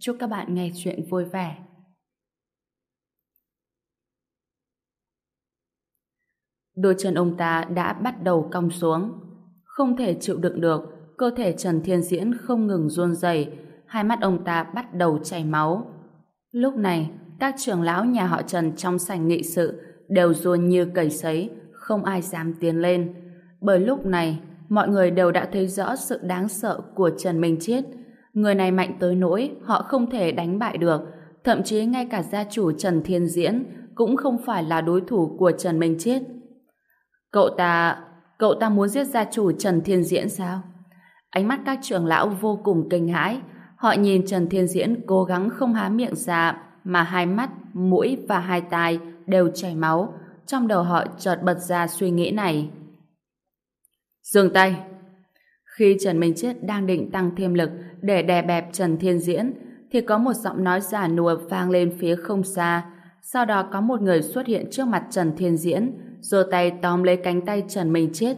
Chúc các bạn nghe chuyện vui vẻ. Đôi chân ông ta đã bắt đầu cong xuống. Không thể chịu đựng được, cơ thể Trần Thiên Diễn không ngừng run rẩy, hai mắt ông ta bắt đầu chảy máu. Lúc này, các trưởng lão nhà họ Trần trong sảnh nghị sự đều run như cầy sấy, không ai dám tiến lên. Bởi lúc này, mọi người đều đã thấy rõ sự đáng sợ của Trần Minh Chiết, Người này mạnh tới nỗi họ không thể đánh bại được, thậm chí ngay cả gia chủ Trần Thiên Diễn cũng không phải là đối thủ của Trần Minh Chiết. Cậu ta... cậu ta muốn giết gia chủ Trần Thiên Diễn sao? Ánh mắt các trưởng lão vô cùng kinh hãi. Họ nhìn Trần Thiên Diễn cố gắng không há miệng ra, mà hai mắt, mũi và hai tai đều chảy máu. Trong đầu họ chợt bật ra suy nghĩ này. Dừng tay! Khi Trần Minh Chết đang định tăng thêm lực để đè bẹp Trần Thiên Diễn, thì có một giọng nói giả nùa vang lên phía không xa. Sau đó có một người xuất hiện trước mặt Trần Thiên Diễn, giơ tay tóm lấy cánh tay Trần Minh Chết.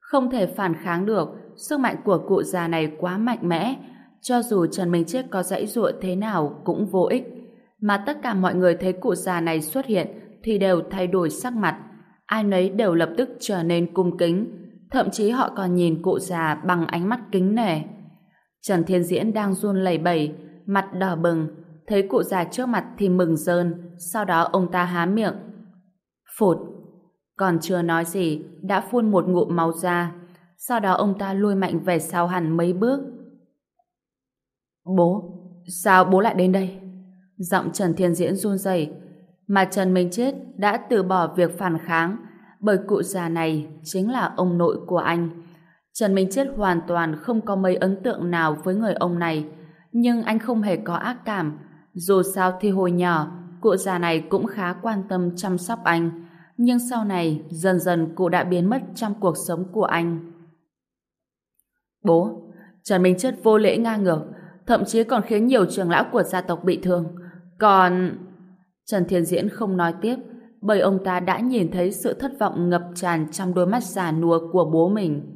Không thể phản kháng được, sức mạnh của cụ già này quá mạnh mẽ, cho dù Trần Minh Chết có dãy dụa thế nào cũng vô ích. Mà tất cả mọi người thấy cụ già này xuất hiện thì đều thay đổi sắc mặt. Ai nấy đều lập tức trở nên cung kính, thậm chí họ còn nhìn cụ già bằng ánh mắt kính nể. Trần Thiên Diễn đang run lẩy bẩy, mặt đỏ bừng, thấy cụ già trước mặt thì mừng rơn, sau đó ông ta há miệng. Phụt! Còn chưa nói gì, đã phun một ngụm máu ra, sau đó ông ta lui mạnh về sau hẳn mấy bước. Bố! Sao bố lại đến đây? Giọng Trần Thiên Diễn run rẩy, mà Trần Minh Chết đã từ bỏ việc phản kháng, bởi cụ già này chính là ông nội của anh. Trần Minh Chết hoàn toàn không có mấy ấn tượng nào với người ông này, nhưng anh không hề có ác cảm. Dù sao thì hồi nhỏ, cụ già này cũng khá quan tâm chăm sóc anh, nhưng sau này dần dần cụ đã biến mất trong cuộc sống của anh. Bố, Trần Minh Chết vô lễ ngang ngược, thậm chí còn khiến nhiều trưởng lão của gia tộc bị thương. Còn... Trần Thiên Diễn không nói tiếp, bởi ông ta đã nhìn thấy sự thất vọng ngập tràn trong đôi mắt già nua của bố mình.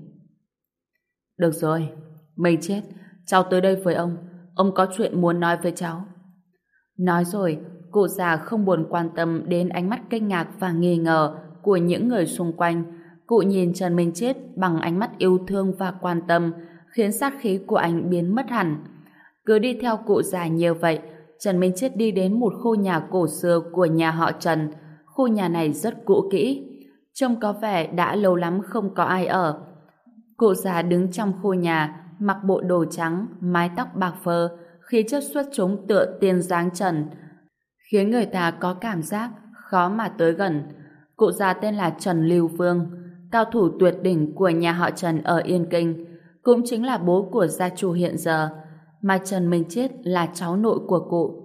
Được rồi, mày chết, cháu tới đây với ông, ông có chuyện muốn nói với cháu. Nói rồi, cụ già không buồn quan tâm đến ánh mắt kinh ngạc và nghi ngờ của những người xung quanh. Cụ nhìn Trần Minh Chết bằng ánh mắt yêu thương và quan tâm, khiến sát khí của anh biến mất hẳn. Cứ đi theo cụ già nhiều vậy, Trần Minh Chết đi đến một khu nhà cổ xưa của nhà họ Trần, Khu nhà này rất cũ kỹ, trông có vẻ đã lâu lắm không có ai ở. Cụ già đứng trong khu nhà, mặc bộ đồ trắng, mái tóc bạc phơ, khí chất xuất chúng tựa tiên dáng trần, khiến người ta có cảm giác khó mà tới gần. Cụ già tên là Trần Lưu Vương, cao thủ tuyệt đỉnh của nhà họ Trần ở Yên Kinh, cũng chính là bố của gia chủ hiện giờ, mà Trần Minh Chết là cháu nội của cụ.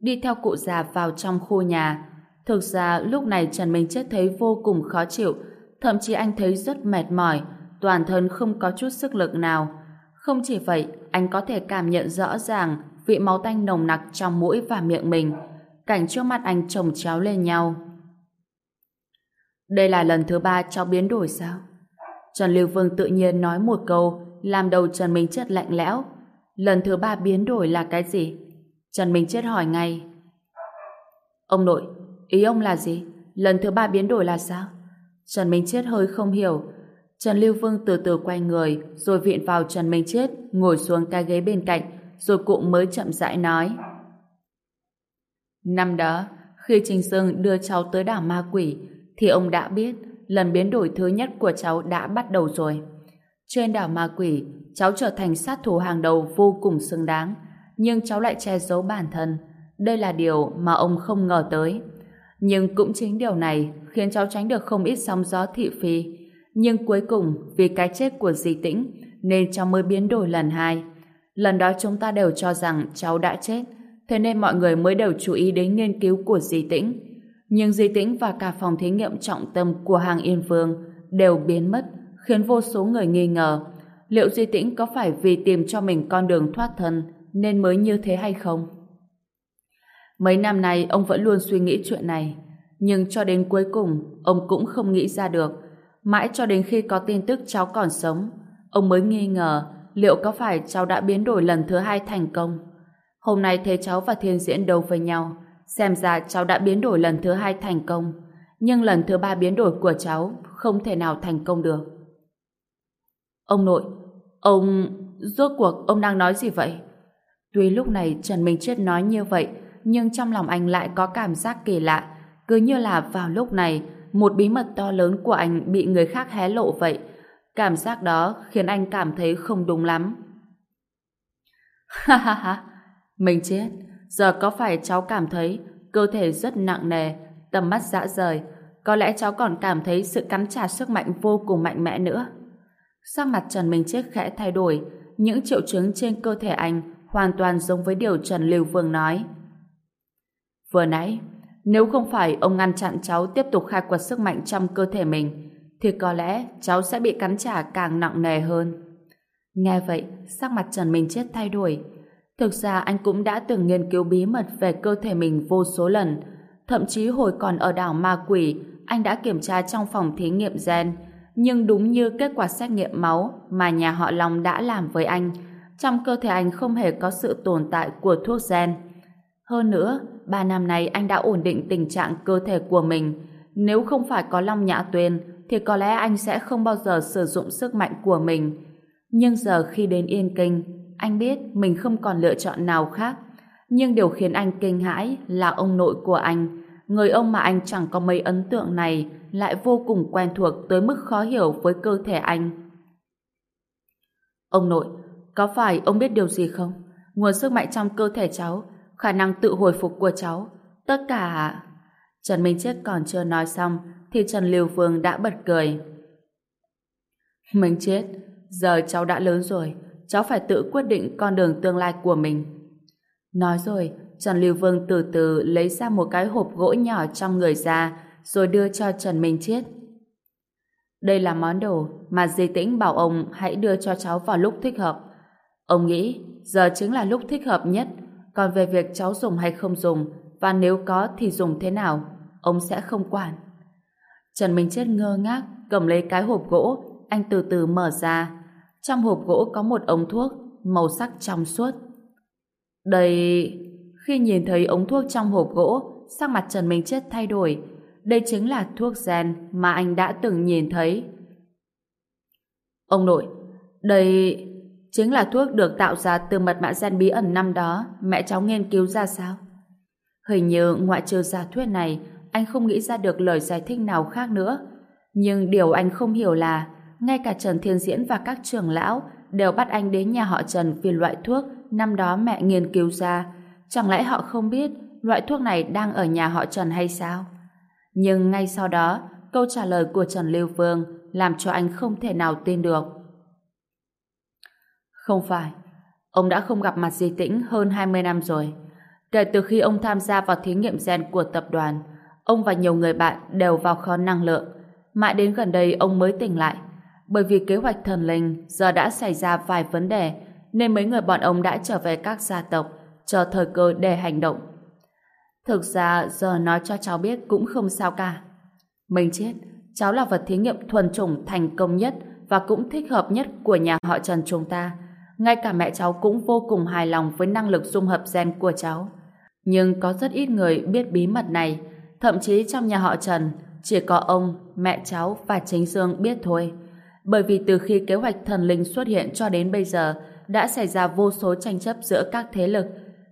Đi theo cụ già vào trong khu nhà, Thực ra lúc này Trần Minh Chết thấy vô cùng khó chịu, thậm chí anh thấy rất mệt mỏi, toàn thân không có chút sức lực nào. Không chỉ vậy, anh có thể cảm nhận rõ ràng vị máu tanh nồng nặc trong mũi và miệng mình. Cảnh trước mắt anh chồng chéo lên nhau. Đây là lần thứ ba cháu biến đổi sao? Trần Lưu Vương tự nhiên nói một câu, làm đầu Trần Minh Chết lạnh lẽo. Lần thứ ba biến đổi là cái gì? Trần Minh Chết hỏi ngay. Ông nội, Ý ông là gì? Lần thứ ba biến đổi là sao? Trần Minh Chết hơi không hiểu. Trần Lưu Vương từ từ quay người, rồi viện vào Trần Minh Chết, ngồi xuống cái ghế bên cạnh, rồi cụ mới chậm rãi nói. Năm đó, khi Trình Sương đưa cháu tới đảo ma quỷ, thì ông đã biết lần biến đổi thứ nhất của cháu đã bắt đầu rồi. Trên đảo ma quỷ, cháu trở thành sát thủ hàng đầu vô cùng xứng đáng, nhưng cháu lại che giấu bản thân. Đây là điều mà ông không ngờ tới. Nhưng cũng chính điều này khiến cháu tránh được không ít sóng gió thị phi. Nhưng cuối cùng, vì cái chết của dì tĩnh, nên cháu mới biến đổi lần hai. Lần đó chúng ta đều cho rằng cháu đã chết. thế nên mọi người mới đều chú ý đến nghiên cứu của Dì Tĩnh. Nhưng Dì Tĩnh và cả phòng thí nghiệm trọng tâm của hàng Yên Vương đều biến mất, khiến vô số người nghi ngờ liệu Dì Tĩnh có phải vì tìm cho mình con đường thoát thân nên mới như thế hay không? Mấy năm nay ông vẫn luôn suy nghĩ chuyện này, nhưng cho đến cuối cùng ông cũng không nghĩ ra được. Mãi cho đến khi có tin tức cháu còn sống, ông mới nghi ngờ liệu có phải cháu đã biến đổi lần thứ hai thành công. Hôm nay thấy cháu và Thiên Diễn đấu với nhau, xem ra cháu đã biến đổi lần thứ hai thành công, nhưng lần thứ ba biến đổi của cháu không thể nào thành công được. Ông nội, ông... rốt cuộc ông đang nói gì vậy? Tuy lúc này Trần Minh Chết nói như vậy, nhưng trong lòng anh lại có cảm giác kỳ lạ, cứ như là vào lúc này, một bí mật to lớn của anh bị người khác hé lộ vậy. Cảm giác đó khiến anh cảm thấy không đúng lắm. Ha ha ha, mình chết, giờ có phải cháu cảm thấy cơ thể rất nặng nề, tầm mắt dã rời, có lẽ cháu còn cảm thấy sự cắn trả sức mạnh vô cùng mạnh mẽ nữa. Sắc mặt Trần Minh Chết khẽ thay đổi, những triệu chứng trên cơ thể anh hoàn toàn giống với điều Trần Lưu Vương nói. Vừa nãy, nếu không phải ông ngăn chặn cháu tiếp tục khai quật sức mạnh trong cơ thể mình, thì có lẽ cháu sẽ bị cắn trả càng nặng nề hơn. Nghe vậy, sắc mặt Trần Minh Chết thay đổi. Thực ra anh cũng đã từng nghiên cứu bí mật về cơ thể mình vô số lần. Thậm chí hồi còn ở đảo Ma Quỷ, anh đã kiểm tra trong phòng thí nghiệm gen. Nhưng đúng như kết quả xét nghiệm máu mà nhà họ Long đã làm với anh, trong cơ thể anh không hề có sự tồn tại của thuốc gen. Hơn nữa, ba năm nay anh đã ổn định tình trạng cơ thể của mình. Nếu không phải có Long Nhã Tuyên, thì có lẽ anh sẽ không bao giờ sử dụng sức mạnh của mình. Nhưng giờ khi đến Yên Kinh, anh biết mình không còn lựa chọn nào khác. Nhưng điều khiến anh kinh hãi là ông nội của anh. Người ông mà anh chẳng có mấy ấn tượng này lại vô cùng quen thuộc tới mức khó hiểu với cơ thể anh. Ông nội, có phải ông biết điều gì không? Nguồn sức mạnh trong cơ thể cháu, khả năng tự hồi phục của cháu, tất cả... Trần Minh Chết còn chưa nói xong thì Trần Liêu Vương đã bật cười. Minh Chết, giờ cháu đã lớn rồi, cháu phải tự quyết định con đường tương lai của mình. Nói rồi, Trần Lưu Vương từ từ lấy ra một cái hộp gỗ nhỏ trong người ra, rồi đưa cho Trần Minh Chiết. Đây là món đồ mà Di Tĩnh bảo ông hãy đưa cho cháu vào lúc thích hợp. Ông nghĩ giờ chính là lúc thích hợp nhất, còn về việc cháu dùng hay không dùng, và nếu có thì dùng thế nào, ông sẽ không quản. Trần Minh Chết ngơ ngác, cầm lấy cái hộp gỗ, anh từ từ mở ra. Trong hộp gỗ có một ống thuốc, màu sắc trong suốt. Đây... Khi nhìn thấy ống thuốc trong hộp gỗ, sắc mặt Trần Minh Chết thay đổi. Đây chính là thuốc gen mà anh đã từng nhìn thấy. Ông nội, đây chính là thuốc được tạo ra từ mật mã gen bí ẩn năm đó mẹ cháu nghiên cứu ra sao? Hình như ngoại trừ giả thuyết này, anh không nghĩ ra được lời giải thích nào khác nữa. Nhưng điều anh không hiểu là ngay cả Trần Thiên Diễn và các trưởng lão đều bắt anh đến nhà họ Trần vì loại thuốc năm đó mẹ nghiên cứu ra. Chẳng lẽ họ không biết loại thuốc này đang ở nhà họ Trần hay sao? Nhưng ngay sau đó, câu trả lời của Trần Lưu Vương làm cho anh không thể nào tin được. Không phải, ông đã không gặp mặt Di Tĩnh hơn 20 năm rồi. Kể từ khi ông tham gia vào thí nghiệm gen của tập đoàn, ông và nhiều người bạn đều vào kho năng lượng. Mãi đến gần đây ông mới tỉnh lại. Bởi vì kế hoạch thần linh giờ đã xảy ra vài vấn đề, nên mấy người bọn ông đã trở về các gia tộc, chờ thời cơ để hành động. Thực ra giờ nói cho cháu biết cũng không sao cả. Mình chết, cháu là vật thí nghiệm thuần chủng thành công nhất và cũng thích hợp nhất của nhà họ Trần chúng ta. Ngay cả mẹ cháu cũng vô cùng hài lòng với năng lực dung hợp gen của cháu. Nhưng có rất ít người biết bí mật này. Thậm chí trong nhà họ Trần, chỉ có ông, mẹ cháu và chính Dương biết thôi. Bởi vì từ khi kế hoạch thần linh xuất hiện cho đến bây giờ, đã xảy ra vô số tranh chấp giữa các thế lực.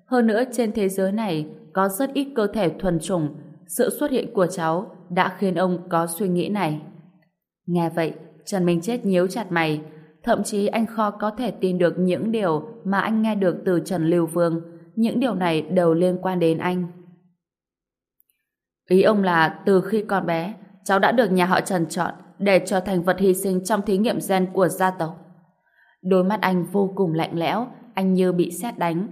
Hơn nữa trên thế giới này có rất ít cơ thể thuần chủng. Sự xuất hiện của cháu đã khiến ông có suy nghĩ này. Nghe vậy, Trần Minh Chết nhíu chặt mày. Thậm chí anh khó có thể tin được những điều mà anh nghe được từ Trần Lưu Vương. Những điều này đều liên quan đến anh. Ý ông là từ khi còn bé, cháu đã được nhà họ Trần chọn để trở thành vật hy sinh trong thí nghiệm gen của gia tộc. Đôi mắt anh vô cùng lạnh lẽo, anh như bị sét đánh.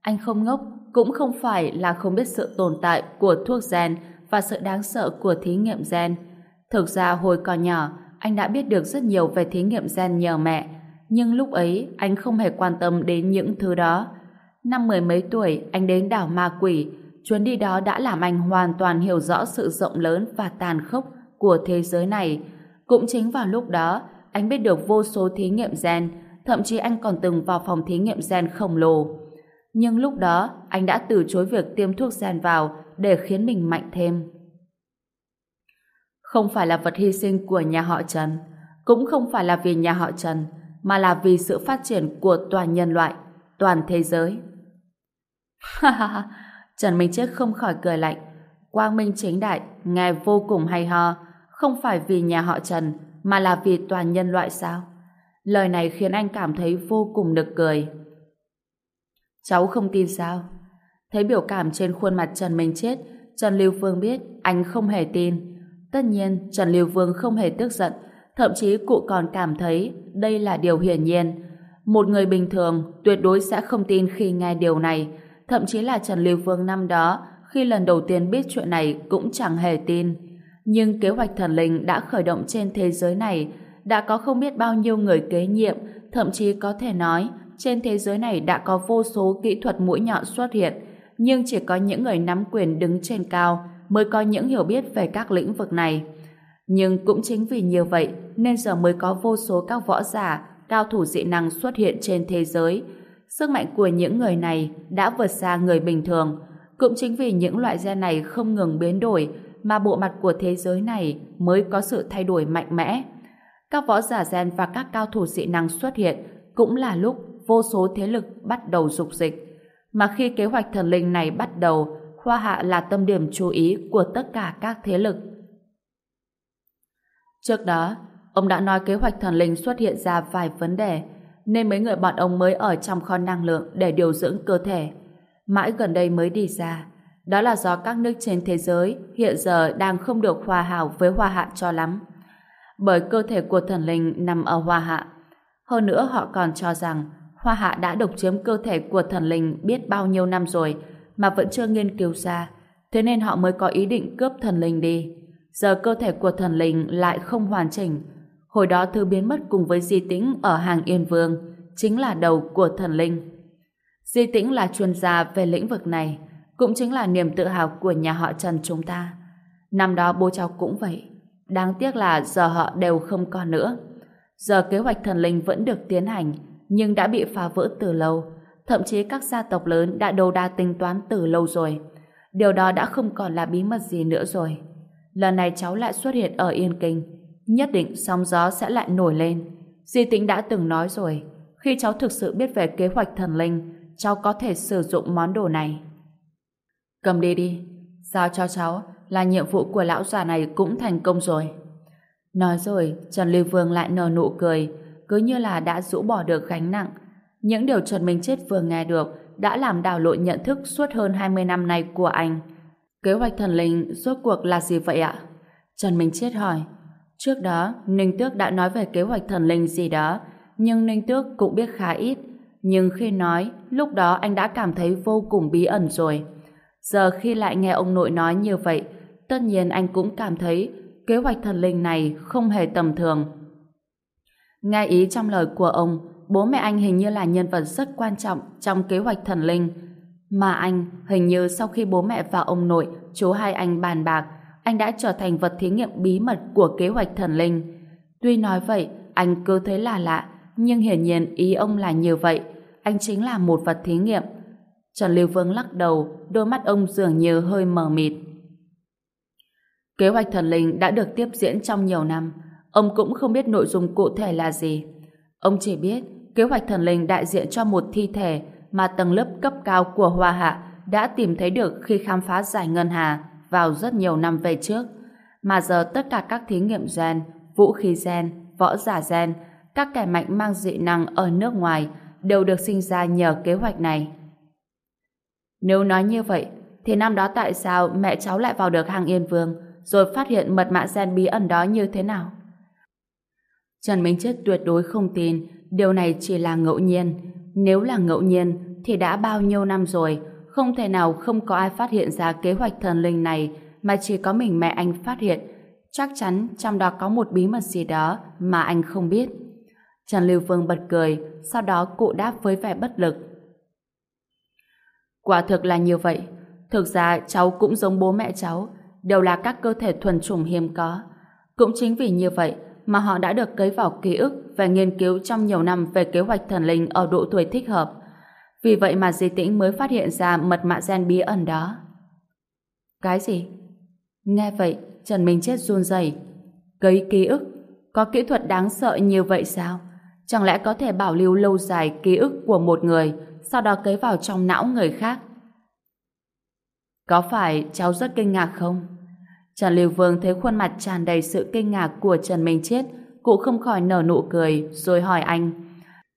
Anh không ngốc, cũng không phải là không biết sự tồn tại của thuốc gen và sự đáng sợ của thí nghiệm gen. Thực ra hồi còn nhỏ, anh đã biết được rất nhiều về thí nghiệm gen nhờ mẹ, nhưng lúc ấy anh không hề quan tâm đến những thứ đó. Năm mười mấy tuổi, anh đến đảo Ma Quỷ, chuyến đi đó đã làm anh hoàn toàn hiểu rõ sự rộng lớn và tàn khốc của thế giới này. Cũng chính vào lúc đó, anh biết được vô số thí nghiệm gen, thậm chí anh còn từng vào phòng thí nghiệm gen khổng lồ. Nhưng lúc đó, anh đã từ chối việc tiêm thuốc gen vào để khiến mình mạnh thêm. Không phải là vật hy sinh của nhà họ Trần, cũng không phải là vì nhà họ Trần, mà là vì sự phát triển của toàn nhân loại, toàn thế giới. Ha ha ha, Trần Minh Chết không khỏi cười lạnh. Quang Minh chính đại, nghe vô cùng hay ho, không phải vì nhà họ Trần, mà là vì toàn nhân loại sao? Lời này khiến anh cảm thấy vô cùng nực cười. Cháu không tin sao? Thấy biểu cảm trên khuôn mặt Trần Minh Chết, Trần Lưu Phương biết anh không hề tin. Tất nhiên, Trần Lưu vương không hề tức giận, thậm chí cụ còn cảm thấy đây là điều hiển nhiên. Một người bình thường tuyệt đối sẽ không tin khi nghe điều này, thậm chí là Trần Lưu vương năm đó khi lần đầu tiên biết chuyện này cũng chẳng hề tin. Nhưng kế hoạch thần linh đã khởi động trên thế giới này, đã có không biết bao nhiêu người kế nhiệm, thậm chí có thể nói trên thế giới này đã có vô số kỹ thuật mũi nhọn xuất hiện, nhưng chỉ có những người nắm quyền đứng trên cao mới có những hiểu biết về các lĩnh vực này. Nhưng cũng chính vì như vậy nên giờ mới có vô số các võ giả, cao thủ dị năng xuất hiện trên thế giới. Sức mạnh của những người này đã vượt xa người bình thường. Cũng chính vì những loại gen này không ngừng biến đổi mà bộ mặt của thế giới này mới có sự thay đổi mạnh mẽ. Các võ giả gen và các cao thủ dị năng xuất hiện cũng là lúc vô số thế lực bắt đầu dục dịch. Mà khi kế hoạch thần linh này bắt đầu, Hoa Hạ là tâm điểm chú ý của tất cả các thế lực. Trước đó, ông đã nói kế hoạch thần linh xuất hiện ra vài vấn đề, nên mấy người bọn ông mới ở trong kho năng lượng để điều dưỡng cơ thể. Mãi gần đây mới đi ra. Đó là do các nước trên thế giới hiện giờ đang không được hòa hảo với Hoa Hạ cho lắm. Bởi cơ thể của thần linh nằm ở Hoa Hạ. Hơn nữa họ còn cho rằng Hoa Hạ đã độc chiếm cơ thể của thần linh biết bao nhiêu năm rồi mà vẫn chưa nghiên cứu ra. Thế nên họ mới có ý định cướp thần linh đi. Giờ cơ thể của thần linh lại không hoàn chỉnh. Hồi đó thứ biến mất cùng với di tĩnh ở hàng Yên Vương chính là đầu của thần linh. Di tĩnh là chuyên gia về lĩnh vực này, cũng chính là niềm tự hào của nhà họ Trần chúng ta. Năm đó bố cháu cũng vậy. Đáng tiếc là giờ họ đều không còn nữa. Giờ kế hoạch thần linh vẫn được tiến hành, nhưng đã bị phá vỡ từ lâu. Thậm chí các gia tộc lớn đã đầu đa tính toán từ lâu rồi. Điều đó đã không còn là bí mật gì nữa rồi. Lần này cháu lại xuất hiện ở Yên Kinh. Nhất định sóng gió sẽ lại nổi lên. Di tính đã từng nói rồi. Khi cháu thực sự biết về kế hoạch thần linh, cháu có thể sử dụng món đồ này. Cầm đi đi. Giao cho cháu là nhiệm vụ của lão già này cũng thành công rồi. Nói rồi, Trần Lưu Vương lại nở nụ cười, cứ như là đã rũ bỏ được gánh nặng. Những điều Trần Minh Chết vừa nghe được đã làm đảo lộn nhận thức suốt hơn 20 năm nay của anh. Kế hoạch thần linh rốt cuộc là gì vậy ạ? Trần Minh Chết hỏi. Trước đó, Ninh Tước đã nói về kế hoạch thần linh gì đó, nhưng Ninh Tước cũng biết khá ít. Nhưng khi nói, lúc đó anh đã cảm thấy vô cùng bí ẩn rồi. Giờ khi lại nghe ông nội nói như vậy, tất nhiên anh cũng cảm thấy kế hoạch thần linh này không hề tầm thường. Nghe ý trong lời của ông, bố mẹ anh hình như là nhân vật rất quan trọng trong kế hoạch thần linh. Mà anh, hình như sau khi bố mẹ và ông nội, chú hai anh bàn bạc, anh đã trở thành vật thí nghiệm bí mật của kế hoạch thần linh. Tuy nói vậy, anh cứ thấy là lạ, nhưng hiển nhiên ý ông là như vậy. Anh chính là một vật thí nghiệm. Trần Lưu Vương lắc đầu, đôi mắt ông dường như hơi mờ mịt. Kế hoạch thần linh đã được tiếp diễn trong nhiều năm. Ông cũng không biết nội dung cụ thể là gì. Ông chỉ biết kế hoạch thần linh đại diện cho một thi thể mà tầng lớp cấp cao của Hoa Hạ đã tìm thấy được khi khám phá giải ngân hà vào rất nhiều năm về trước. Mà giờ tất cả các thí nghiệm gen, vũ khí gen, võ giả gen, các kẻ mạnh mang dị năng ở nước ngoài đều được sinh ra nhờ kế hoạch này. Nếu nói như vậy, thì năm đó tại sao mẹ cháu lại vào được hàng Yên Vương rồi phát hiện mật mã gen bí ẩn đó như thế nào? Trần Minh Chết tuyệt đối không tin điều này chỉ là ngẫu nhiên. Nếu là ngẫu nhiên thì đã bao nhiêu năm rồi không thể nào không có ai phát hiện ra kế hoạch thần linh này mà chỉ có mình mẹ anh phát hiện. Chắc chắn trong đó có một bí mật gì đó mà anh không biết. Trần Lưu Vương bật cười, sau đó cụ đáp với vẻ bất lực. Quả thực là như vậy. Thực ra cháu cũng giống bố mẹ cháu, đều là các cơ thể thuần chủng hiếm có. Cũng chính vì như vậy mà họ đã được cấy vào ký ức và nghiên cứu trong nhiều năm về kế hoạch thần linh ở độ tuổi thích hợp. Vì vậy mà Di Tĩnh mới phát hiện ra mật mã gen bí ẩn đó. Cái gì? Nghe vậy, Trần Minh Chết run rẩy. Cấy ký ức? Có kỹ thuật đáng sợ như vậy sao? Chẳng lẽ có thể bảo lưu lâu dài ký ức của một người, sau đó cấy vào trong não người khác? Có phải cháu rất kinh ngạc không? Trần Lưu Vương thấy khuôn mặt tràn đầy sự kinh ngạc của Trần Minh Chết, cụ không khỏi nở nụ cười, rồi hỏi anh.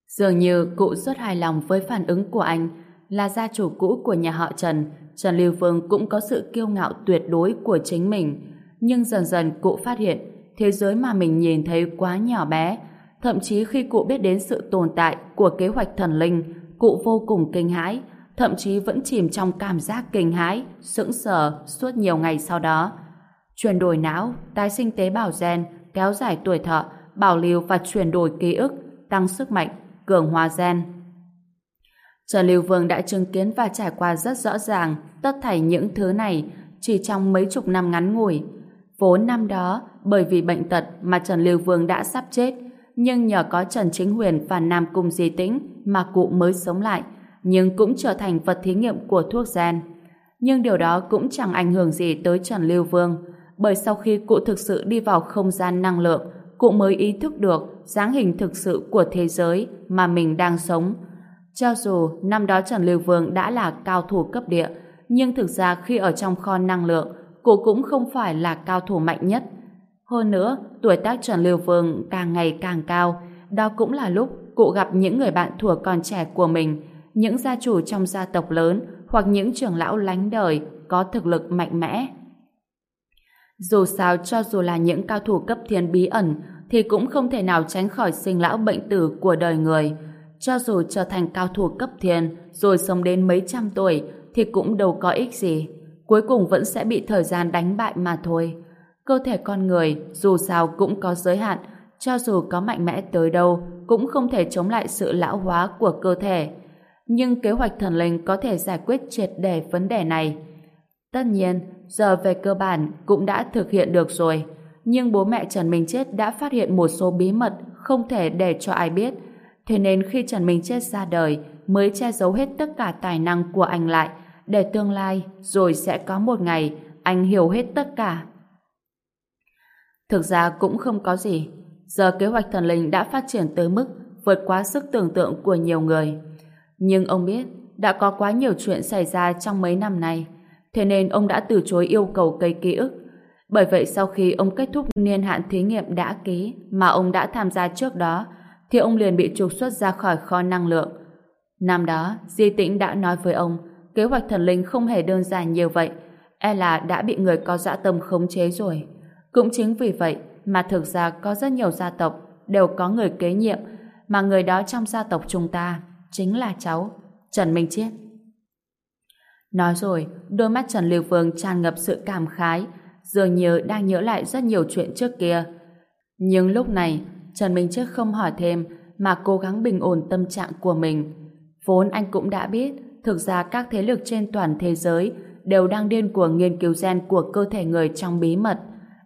Dường như cụ rất hài lòng với phản ứng của anh, là gia chủ cũ của nhà họ Trần, Trần Lưu Vương cũng có sự kiêu ngạo tuyệt đối của chính mình. Nhưng dần dần cụ phát hiện, thế giới mà mình nhìn thấy quá nhỏ bé, thậm chí khi cụ biết đến sự tồn tại của kế hoạch thần linh, cụ vô cùng kinh hãi, thậm chí vẫn chìm trong cảm giác kinh hãi, sững sờ suốt nhiều ngày sau đó chuyển đổi não, tái sinh tế bào gen, kéo dài tuổi thọ, bảo lưu và chuyển đổi ký ức, tăng sức mạnh, cường hóa gen. Trần Lưu Vương đã chứng kiến và trải qua rất rõ ràng tất thảy những thứ này chỉ trong mấy chục năm ngắn ngủi. Vốn năm đó, bởi vì bệnh tật mà Trần Lưu Vương đã sắp chết, nhưng nhờ có Trần Chính Huyền và Nam Cung Di Tĩnh mà cụ mới sống lại, nhưng cũng trở thành vật thí nghiệm của thuốc gen. Nhưng điều đó cũng chẳng ảnh hưởng gì tới Trần Lưu Vương, bởi sau khi cụ thực sự đi vào không gian năng lượng, cụ mới ý thức được dáng hình thực sự của thế giới mà mình đang sống. Cho dù năm đó Trần Lưu Vương đã là cao thủ cấp địa, nhưng thực ra khi ở trong kho năng lượng, cụ cũng không phải là cao thủ mạnh nhất. Hơn nữa, tuổi tác Trần Lưu Vương càng ngày càng cao, đó cũng là lúc cụ gặp những người bạn thuở còn trẻ của mình, những gia chủ trong gia tộc lớn hoặc những trưởng lão lánh đời có thực lực mạnh mẽ. Dù sao cho dù là những cao thủ cấp thiên bí ẩn thì cũng không thể nào tránh khỏi sinh lão bệnh tử của đời người. Cho dù trở thành cao thủ cấp thiên rồi sống đến mấy trăm tuổi thì cũng đâu có ích gì. Cuối cùng vẫn sẽ bị thời gian đánh bại mà thôi. Cơ thể con người dù sao cũng có giới hạn cho dù có mạnh mẽ tới đâu cũng không thể chống lại sự lão hóa của cơ thể. Nhưng kế hoạch thần linh có thể giải quyết triệt để vấn đề này. Tất nhiên, giờ về cơ bản cũng đã thực hiện được rồi. Nhưng bố mẹ Trần Minh Chết đã phát hiện một số bí mật không thể để cho ai biết. Thế nên khi Trần Minh Chết ra đời, mới che giấu hết tất cả tài năng của anh lại để tương lai, rồi sẽ có một ngày, anh hiểu hết tất cả. Thực ra cũng không có gì. Giờ kế hoạch thần linh đã phát triển tới mức vượt quá sức tưởng tượng của nhiều người. Nhưng ông biết, đã có quá nhiều chuyện xảy ra trong mấy năm nay thế nên ông đã từ chối yêu cầu cây ký ức. Bởi vậy sau khi ông kết thúc niên hạn thí nghiệm đã ký mà ông đã tham gia trước đó, thì ông liền bị trục xuất ra khỏi kho năng lượng. Năm đó, Di Tĩnh đã nói với ông, kế hoạch thần linh không hề đơn giản như vậy, e là đã bị người có dã tâm khống chế rồi. Cũng chính vì vậy mà thực ra có rất nhiều gia tộc đều có người kế nhiệm, mà người đó trong gia tộc chúng ta chính là cháu, Trần Minh Chiết. Nói rồi, đôi mắt Trần Lưu Vương tràn ngập sự cảm khái, dường như đang nhớ lại rất nhiều chuyện trước kia. Nhưng lúc này, Trần Minh Trước không hỏi thêm mà cố gắng bình ổn tâm trạng của mình. Vốn anh cũng đã biết, thực ra các thế lực trên toàn thế giới đều đang điên cuồng nghiên cứu gen của cơ thể người trong bí mật.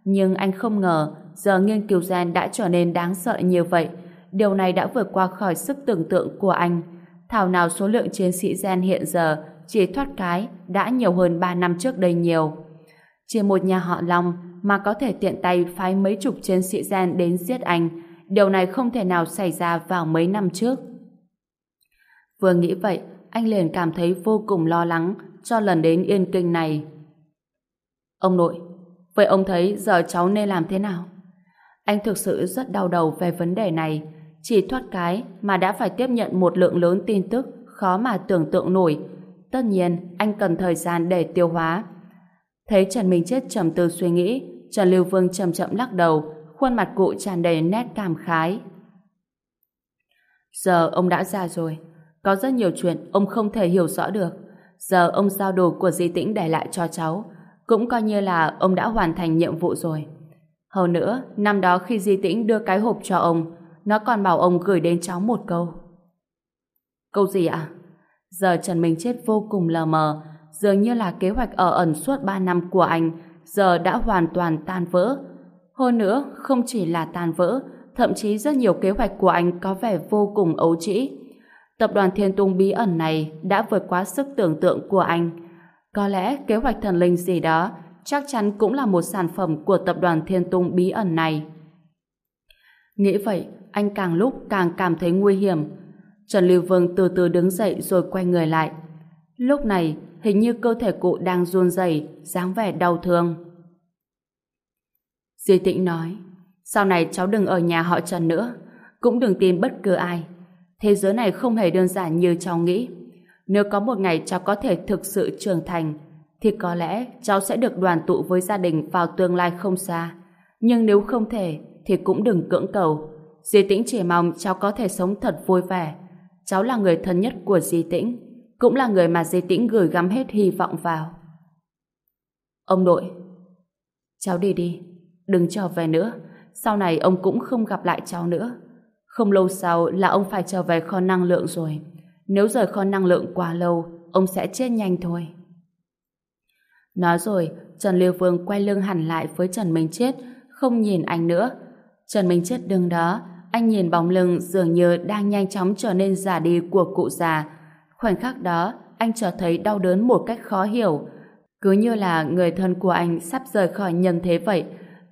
Nhưng anh không ngờ, giờ nghiên cứu gen đã trở nên đáng sợ như vậy. Điều này đã vượt qua khỏi sức tưởng tượng của anh. Thảo nào số lượng chiến sĩ gen hiện giờ chỉ thoát cái đã nhiều hơn 3 năm trước đây nhiều. Chỉ một nhà họ Long mà có thể tiện tay phái mấy chục chiến sĩ gen đến giết anh, điều này không thể nào xảy ra vào mấy năm trước. Vừa nghĩ vậy, anh liền cảm thấy vô cùng lo lắng cho lần đến Yên Kinh này. Ông nội, vậy ông thấy giờ cháu nên làm thế nào? Anh thực sự rất đau đầu về vấn đề này, chỉ thoát cái mà đã phải tiếp nhận một lượng lớn tin tức khó mà tưởng tượng nổi Tất nhiên, anh cần thời gian để tiêu hóa. Thấy Trần Minh Chết trầm tư suy nghĩ, Trần Lưu Vương chậm chậm lắc đầu, khuôn mặt cụ tràn đầy nét cảm khái. Giờ ông đã già rồi, có rất nhiều chuyện ông không thể hiểu rõ được. Giờ ông giao đồ của di tĩnh để lại cho cháu, cũng coi như là ông đã hoàn thành nhiệm vụ rồi. Hơn nữa, năm đó khi di tĩnh đưa cái hộp cho ông, nó còn bảo ông gửi đến cháu một câu. Câu gì ạ? Giờ Trần Minh Chết vô cùng lờ mờ, dường như là kế hoạch ở ẩn suốt 3 năm của anh, giờ đã hoàn toàn tan vỡ. Hơn nữa, không chỉ là tan vỡ, thậm chí rất nhiều kế hoạch của anh có vẻ vô cùng ấu trĩ. Tập đoàn Thiên Tung bí ẩn này đã vượt quá sức tưởng tượng của anh. Có lẽ kế hoạch thần linh gì đó chắc chắn cũng là một sản phẩm của tập đoàn Thiên Tung bí ẩn này. Nghĩ vậy, anh càng lúc càng cảm thấy nguy hiểm. Trần Lưu Vương từ từ đứng dậy rồi quay người lại. Lúc này, hình như cơ thể cụ đang run rẩy, dáng vẻ đau thương. Di Tĩnh nói, sau này cháu đừng ở nhà họ Trần nữa, cũng đừng tìm bất cứ ai. Thế giới này không hề đơn giản như cháu nghĩ. Nếu có một ngày cháu có thể thực sự trưởng thành, thì có lẽ cháu sẽ được đoàn tụ với gia đình vào tương lai không xa. Nhưng nếu không thể, thì cũng đừng cưỡng cầu. Di Tĩnh chỉ mong cháu có thể sống thật vui vẻ. Cháu là người thân nhất của Di Tĩnh, cũng là người mà Di Tĩnh gửi gắm hết hy vọng vào. Ông nội, cháu đi đi, đừng trở về nữa. Sau này ông cũng không gặp lại cháu nữa. Không lâu sau là ông phải trở về kho năng lượng rồi. Nếu rời kho năng lượng quá lâu, ông sẽ chết nhanh thôi. Nói rồi, Trần Liêu Vương quay lưng hẳn lại với Trần Minh Chết, không nhìn anh nữa. Trần Minh Chết đứng đó, anh nhìn bóng lưng dường như đang nhanh chóng trở nên già đi của cụ già. Khoảnh khắc đó, anh chợt thấy đau đớn một cách khó hiểu. Cứ như là người thân của anh sắp rời khỏi nhân thế vậy.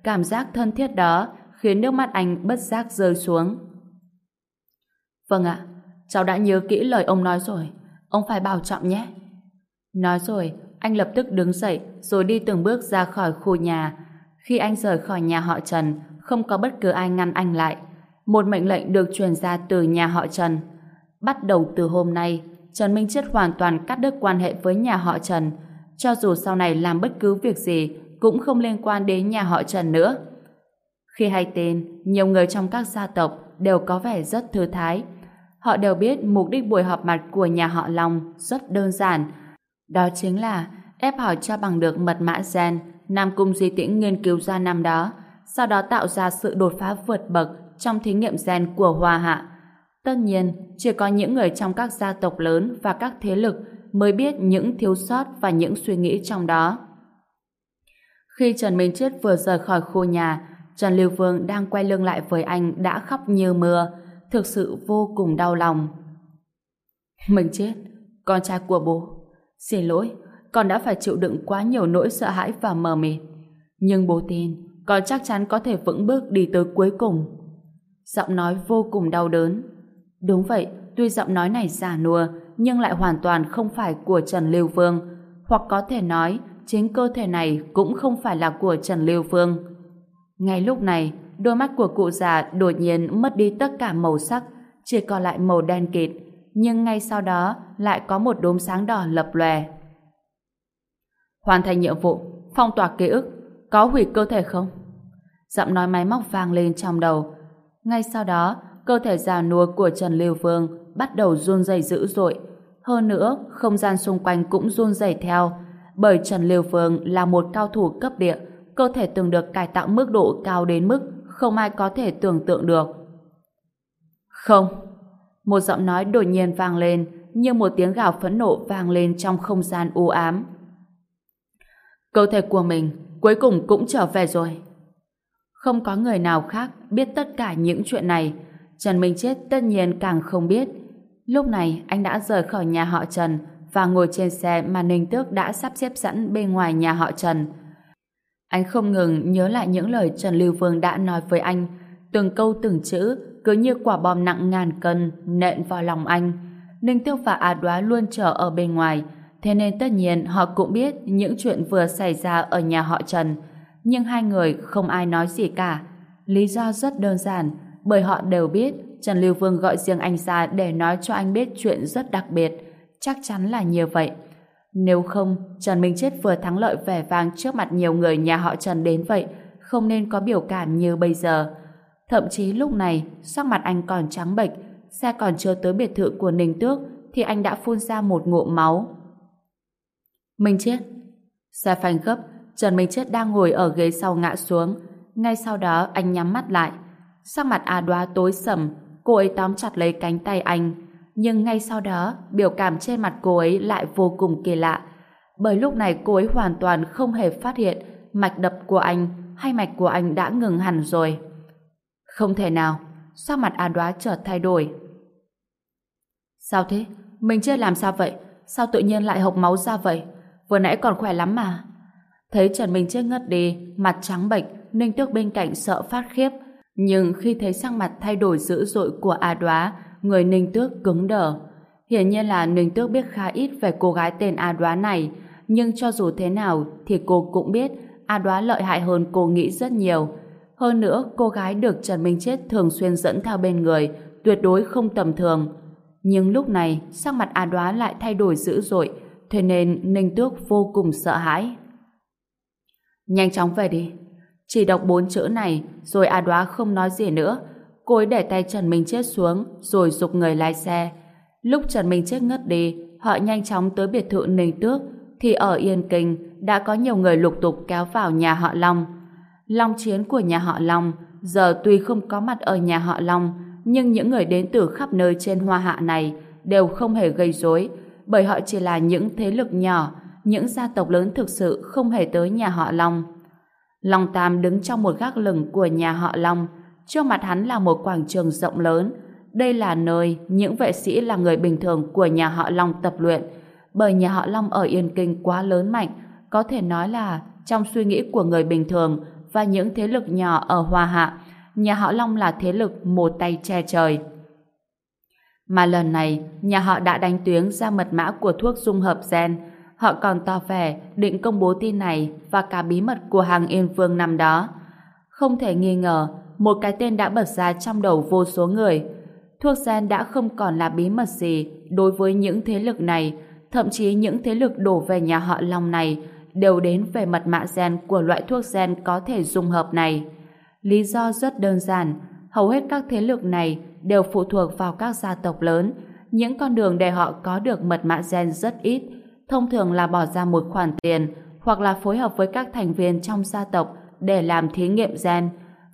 Cảm giác thân thiết đó khiến nước mắt anh bất giác rơi xuống. Vâng ạ, cháu đã nhớ kỹ lời ông nói rồi. Ông phải bảo trọng nhé. Nói rồi, anh lập tức đứng dậy rồi đi từng bước ra khỏi khu nhà. Khi anh rời khỏi nhà họ Trần, không có bất cứ ai ngăn anh lại. Một mệnh lệnh được truyền ra từ nhà họ Trần. Bắt đầu từ hôm nay, Trần Minh Chết hoàn toàn cắt đứt quan hệ với nhà họ Trần. Cho dù sau này làm bất cứ việc gì, cũng không liên quan đến nhà họ Trần nữa. Khi hay tên, nhiều người trong các gia tộc đều có vẻ rất thư thái. Họ đều biết mục đích buổi họp mặt của nhà họ Long rất đơn giản. Đó chính là ép hỏi cho bằng được mật mã gen Nam Cung Di Tĩnh nghiên cứu ra năm đó, sau đó tạo ra sự đột phá vượt bậc trong thí nghiệm gen của Hoa Hạ. Tất nhiên, chỉ có những người trong các gia tộc lớn và các thế lực mới biết những thiếu sót và những suy nghĩ trong đó. Khi Trần Minh Chết vừa rời khỏi khu nhà, Trần Lưu Vương đang quay lưng lại với anh đã khóc như mưa, thực sự vô cùng đau lòng. Mình chết, con trai của bố. Xin lỗi, con đã phải chịu đựng quá nhiều nỗi sợ hãi và mờ mịt. Nhưng bố tin, con chắc chắn có thể vững bước đi tới cuối cùng. Giọng nói vô cùng đau đớn. Đúng vậy, tuy giọng nói này giả nùa, nhưng lại hoàn toàn không phải của Trần Lưu Vương, hoặc có thể nói chính cơ thể này cũng không phải là của Trần Lưu Vương. Ngay lúc này, đôi mắt của cụ già đột nhiên mất đi tất cả màu sắc, chỉ còn lại màu đen kịt, nhưng ngay sau đó lại có một đốm sáng đỏ lập lòe. Hoàn thành nhiệm vụ, phong tỏa ký ức, có hủy cơ thể không? Giọng nói máy móc vang lên trong đầu. Ngay sau đó, cơ thể già nua của Trần Lưu Vương bắt đầu run rẩy dữ dội. Hơn nữa, không gian xung quanh cũng run rẩy theo, bởi Trần Lưu Vương là một cao thủ cấp địa, cơ thể từng được cải tạo mức độ cao đến mức không ai có thể tưởng tượng được. Không. Một giọng nói đột nhiên vang lên, như một tiếng gào phẫn nộ vang lên trong không gian u ám. Cơ thể của mình cuối cùng cũng trở về rồi. Không có người nào khác biết tất cả những chuyện này. Trần Minh Chết tất nhiên càng không biết. Lúc này anh đã rời khỏi nhà họ Trần và ngồi trên xe mà Ninh Tước đã sắp xếp sẵn bên ngoài nhà họ Trần. Anh không ngừng nhớ lại những lời Trần Lưu Vương đã nói với anh, từng câu từng chữ cứ như quả bom nặng ngàn cân nện vào lòng anh. Ninh Tước và À Đoá luôn chờ ở bên ngoài, thế nên tất nhiên họ cũng biết những chuyện vừa xảy ra ở nhà họ Trần. Nhưng hai người không ai nói gì cả. Lý do rất đơn giản, bởi họ đều biết Trần Lưu Vương gọi riêng anh ra để nói cho anh biết chuyện rất đặc biệt. Chắc chắn là như vậy. Nếu không, Trần Minh Chết vừa thắng lợi vẻ vang trước mặt nhiều người nhà họ Trần đến vậy, không nên có biểu cảm như bây giờ. Thậm chí lúc này, sắc mặt anh còn trắng bệch, xe còn chưa tới biệt thự của Ninh Tước, thì anh đã phun ra một ngụm máu. Minh Chết. Xe phanh gấp, Trần Minh Chết đang ngồi ở ghế sau ngã xuống. Ngay sau đó anh nhắm mắt lại. Sắc mặt A Đoá tối sầm, cô ấy tóm chặt lấy cánh tay anh. Nhưng ngay sau đó, biểu cảm trên mặt cô ấy lại vô cùng kỳ lạ. Bởi lúc này cô ấy hoàn toàn không hề phát hiện mạch đập của anh hay mạch của anh đã ngừng hẳn rồi. Không thể nào, sắc mặt A Đoá chợt thay đổi. Sao thế? Mình chưa làm sao vậy? Sao tự nhiên lại hộc máu ra vậy? Vừa nãy còn khỏe lắm mà. Thấy Trần Minh Chết ngất đi, mặt trắng bệch, Ninh Tước bên cạnh sợ phát khiếp. Nhưng khi thấy sắc mặt thay đổi dữ dội của A Đoá, người Ninh Tước cứng đờ. Hiển nhiên là Ninh Tước biết khá ít về cô gái tên A Đoá này, nhưng cho dù thế nào thì cô cũng biết A Đoá lợi hại hơn cô nghĩ rất nhiều. Hơn nữa, cô gái được Trần Minh Chết thường xuyên dẫn theo bên người, tuyệt đối không tầm thường. Nhưng lúc này, sắc mặt A Đoá lại thay đổi dữ dội, thế nên Ninh Tước vô cùng sợ hãi. Nhanh chóng về đi. Chỉ đọc bốn chữ này, rồi A Đoá không nói gì nữa. Cô ấy để tay Trần Minh Chết xuống, rồi dục người lái xe. Lúc Trần Minh Chết ngất đi, họ nhanh chóng tới biệt thự Ninh Tước, thì ở Yên Kinh đã có nhiều người lục tục kéo vào nhà họ Long. Long chiến của nhà họ Long giờ tuy không có mặt ở nhà họ Long, nhưng những người đến từ khắp nơi trên hoa hạ này đều không hề gây rối, bởi họ chỉ là những thế lực nhỏ, những gia tộc lớn thực sự không hề tới nhà họ Long. Long Tam đứng trong một gác lửng của nhà họ Long, trước mặt hắn là một quảng trường rộng lớn. Đây là nơi những vệ sĩ là người bình thường của nhà họ Long tập luyện, bởi nhà họ Long ở Yên Kinh quá lớn mạnh, có thể nói là trong suy nghĩ của người bình thường và những thế lực nhỏ ở Hoa Hạ, nhà họ Long là thế lực một tay che trời. Mà lần này, nhà họ đã đánh tuyến ra mật mã của thuốc dung hợp gen. Họ còn tỏ vẻ định công bố tin này và cả bí mật của hàng Yên Vương năm đó. Không thể nghi ngờ, một cái tên đã bật ra trong đầu vô số người. Thuốc gen đã không còn là bí mật gì đối với những thế lực này, thậm chí những thế lực đổ về nhà họ Long này đều đến về mật mã gen của loại thuốc gen có thể dung hợp này. Lý do rất đơn giản, hầu hết các thế lực này đều phụ thuộc vào các gia tộc lớn. Những con đường để họ có được mật mã gen rất ít, thông thường là bỏ ra một khoản tiền hoặc là phối hợp với các thành viên trong gia tộc để làm thí nghiệm gen.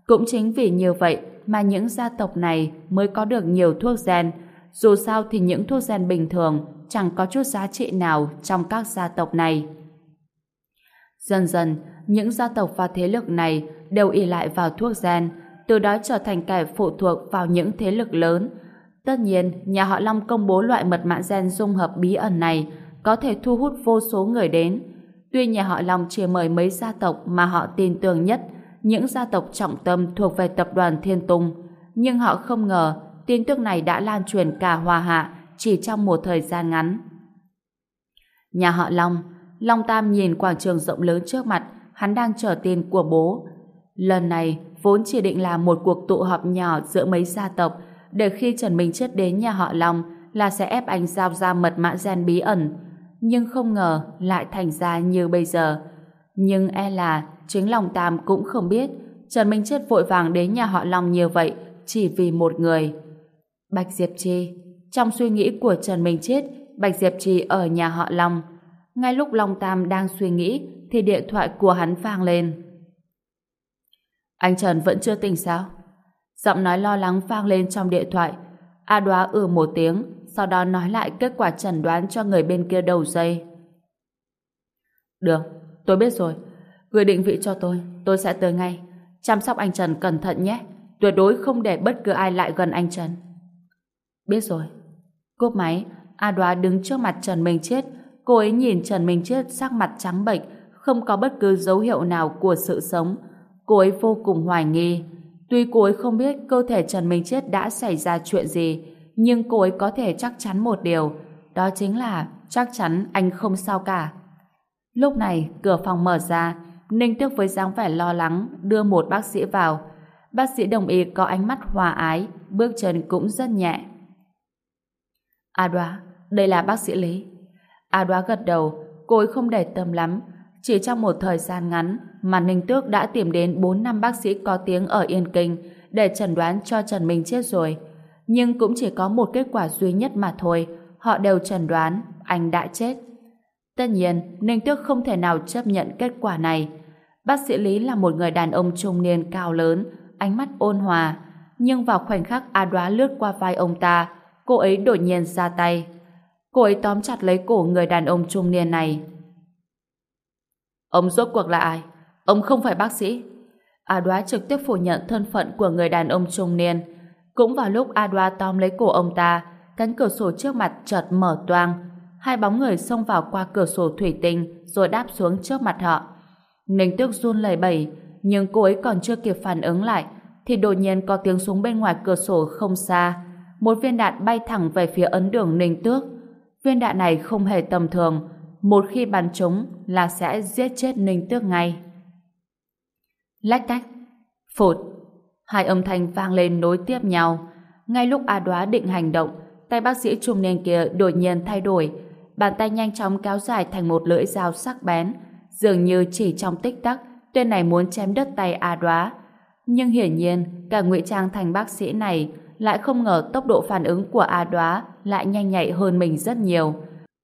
Cũng chính vì như vậy mà những gia tộc này mới có được nhiều thuốc gen. Dù sao thì những thuốc gen bình thường chẳng có chút giá trị nào trong các gia tộc này. Dần dần, những gia tộc và thế lực này đều ỉ lại vào thuốc gen, từ đó trở thành kẻ phụ thuộc vào những thế lực lớn. Tất nhiên, nhà họ Long công bố loại mật mã gen dung hợp bí ẩn này có thể thu hút vô số người đến. Tuy nhà họ Long chỉ mời mấy gia tộc mà họ tin tưởng nhất, những gia tộc trọng tâm thuộc về tập đoàn Thiên Tùng, nhưng họ không ngờ tin tức này đã lan truyền cả Hòa Hạ chỉ trong một thời gian ngắn. Nhà họ Long, Long Tam nhìn quảng trường rộng lớn trước mặt, hắn đang chờ tin của bố. Lần này, vốn chỉ định là một cuộc tụ họp nhỏ giữa mấy gia tộc, để khi Trần Minh Chết đến nhà họ Long là sẽ ép anh giao ra mật mã gen bí ẩn. Nhưng không ngờ lại thành ra như bây giờ. Nhưng e là chính lòng Tam cũng không biết Trần Minh Chết vội vàng đến nhà họ Long như vậy chỉ vì một người. Bạch Diệp Chi Trong suy nghĩ của Trần Minh Chết Bạch Diệp Chi ở nhà họ Long ngay lúc Long Tam đang suy nghĩ thì điện thoại của hắn vang lên. Anh Trần vẫn chưa tỉnh sao? Giọng nói lo lắng vang lên trong điện thoại. A đoá ừ một tiếng, sau đó nói lại kết quả chẩn đoán cho người bên kia đầu dây. Được, tôi biết rồi. Gửi định vị cho tôi, tôi sẽ tới ngay. Chăm sóc anh Trần cẩn thận nhé. Tuyệt đối không để bất cứ ai lại gần anh Trần. Biết rồi. Cúp máy, A đoá đứng trước mặt Trần Minh Chết, Cô ấy nhìn Trần Minh Chết sắc mặt trắng bệch, không có bất cứ dấu hiệu nào của sự sống. Cô ấy vô cùng hoài nghi. Tuy cô ấy không biết cơ thể Trần Minh Chết đã xảy ra chuyện gì, nhưng cô ấy có thể chắc chắn một điều, đó chính là chắc chắn anh không sao cả. Lúc này, cửa phòng mở ra, Ninh Tước với dáng vẻ lo lắng đưa một bác sĩ vào. Bác sĩ đồng ý có ánh mắt hòa ái, bước chân cũng rất nhẹ. A đoá, đây là bác sĩ Lý. A đoá gật đầu, cô ấy không để tâm lắm. Chỉ trong một thời gian ngắn mà Ninh Tước đã tìm đến 4 năm bác sĩ có tiếng ở Yên Kinh để chẩn đoán cho Trần Minh chết rồi. Nhưng cũng chỉ có một kết quả duy nhất mà thôi. Họ đều chẩn đoán anh đã chết. Tất nhiên, Ninh Tước không thể nào chấp nhận kết quả này. Bác sĩ Lý là một người đàn ông trung niên cao lớn, ánh mắt ôn hòa, nhưng vào khoảnh khắc A Đoá lướt qua vai ông ta, cô ấy đột nhiên ra tay. Cô ấy tóm chặt lấy cổ người đàn ông trung niên này. Ông rốt cuộc là ai? Ông không phải bác sĩ. A Đoá trực tiếp phủ nhận thân phận của người đàn ông trung niên. Cũng vào lúc Adwa tóm lấy cổ ông ta, cánh cửa sổ trước mặt chợt mở toang. Hai bóng người xông vào qua cửa sổ thủy tinh rồi đáp xuống trước mặt họ. Ninh Tước run lẩy bẩy, nhưng cô ấy còn chưa kịp phản ứng lại thì đột nhiên có tiếng súng bên ngoài cửa sổ không xa. Một viên đạn bay thẳng về phía ấn đường Ninh Tước. Viên đạn này không hề tầm thường, một khi bắn trúng là sẽ giết chết Ninh Tước ngay. Lách cách, phụt, hai âm thanh vang lên nối tiếp nhau. Ngay lúc A Đoá định hành động, tay bác sĩ trung niên kia đột nhiên thay đổi, bàn tay nhanh chóng kéo dài thành một lưỡi dao sắc bén, dường như chỉ trong tích tắc, tên này muốn chém đứt tay A Đoá. Nhưng hiển nhiên, cả ngụy trang thành bác sĩ này lại không ngờ tốc độ phản ứng của A Đoá lại nhanh nhạy hơn mình rất nhiều.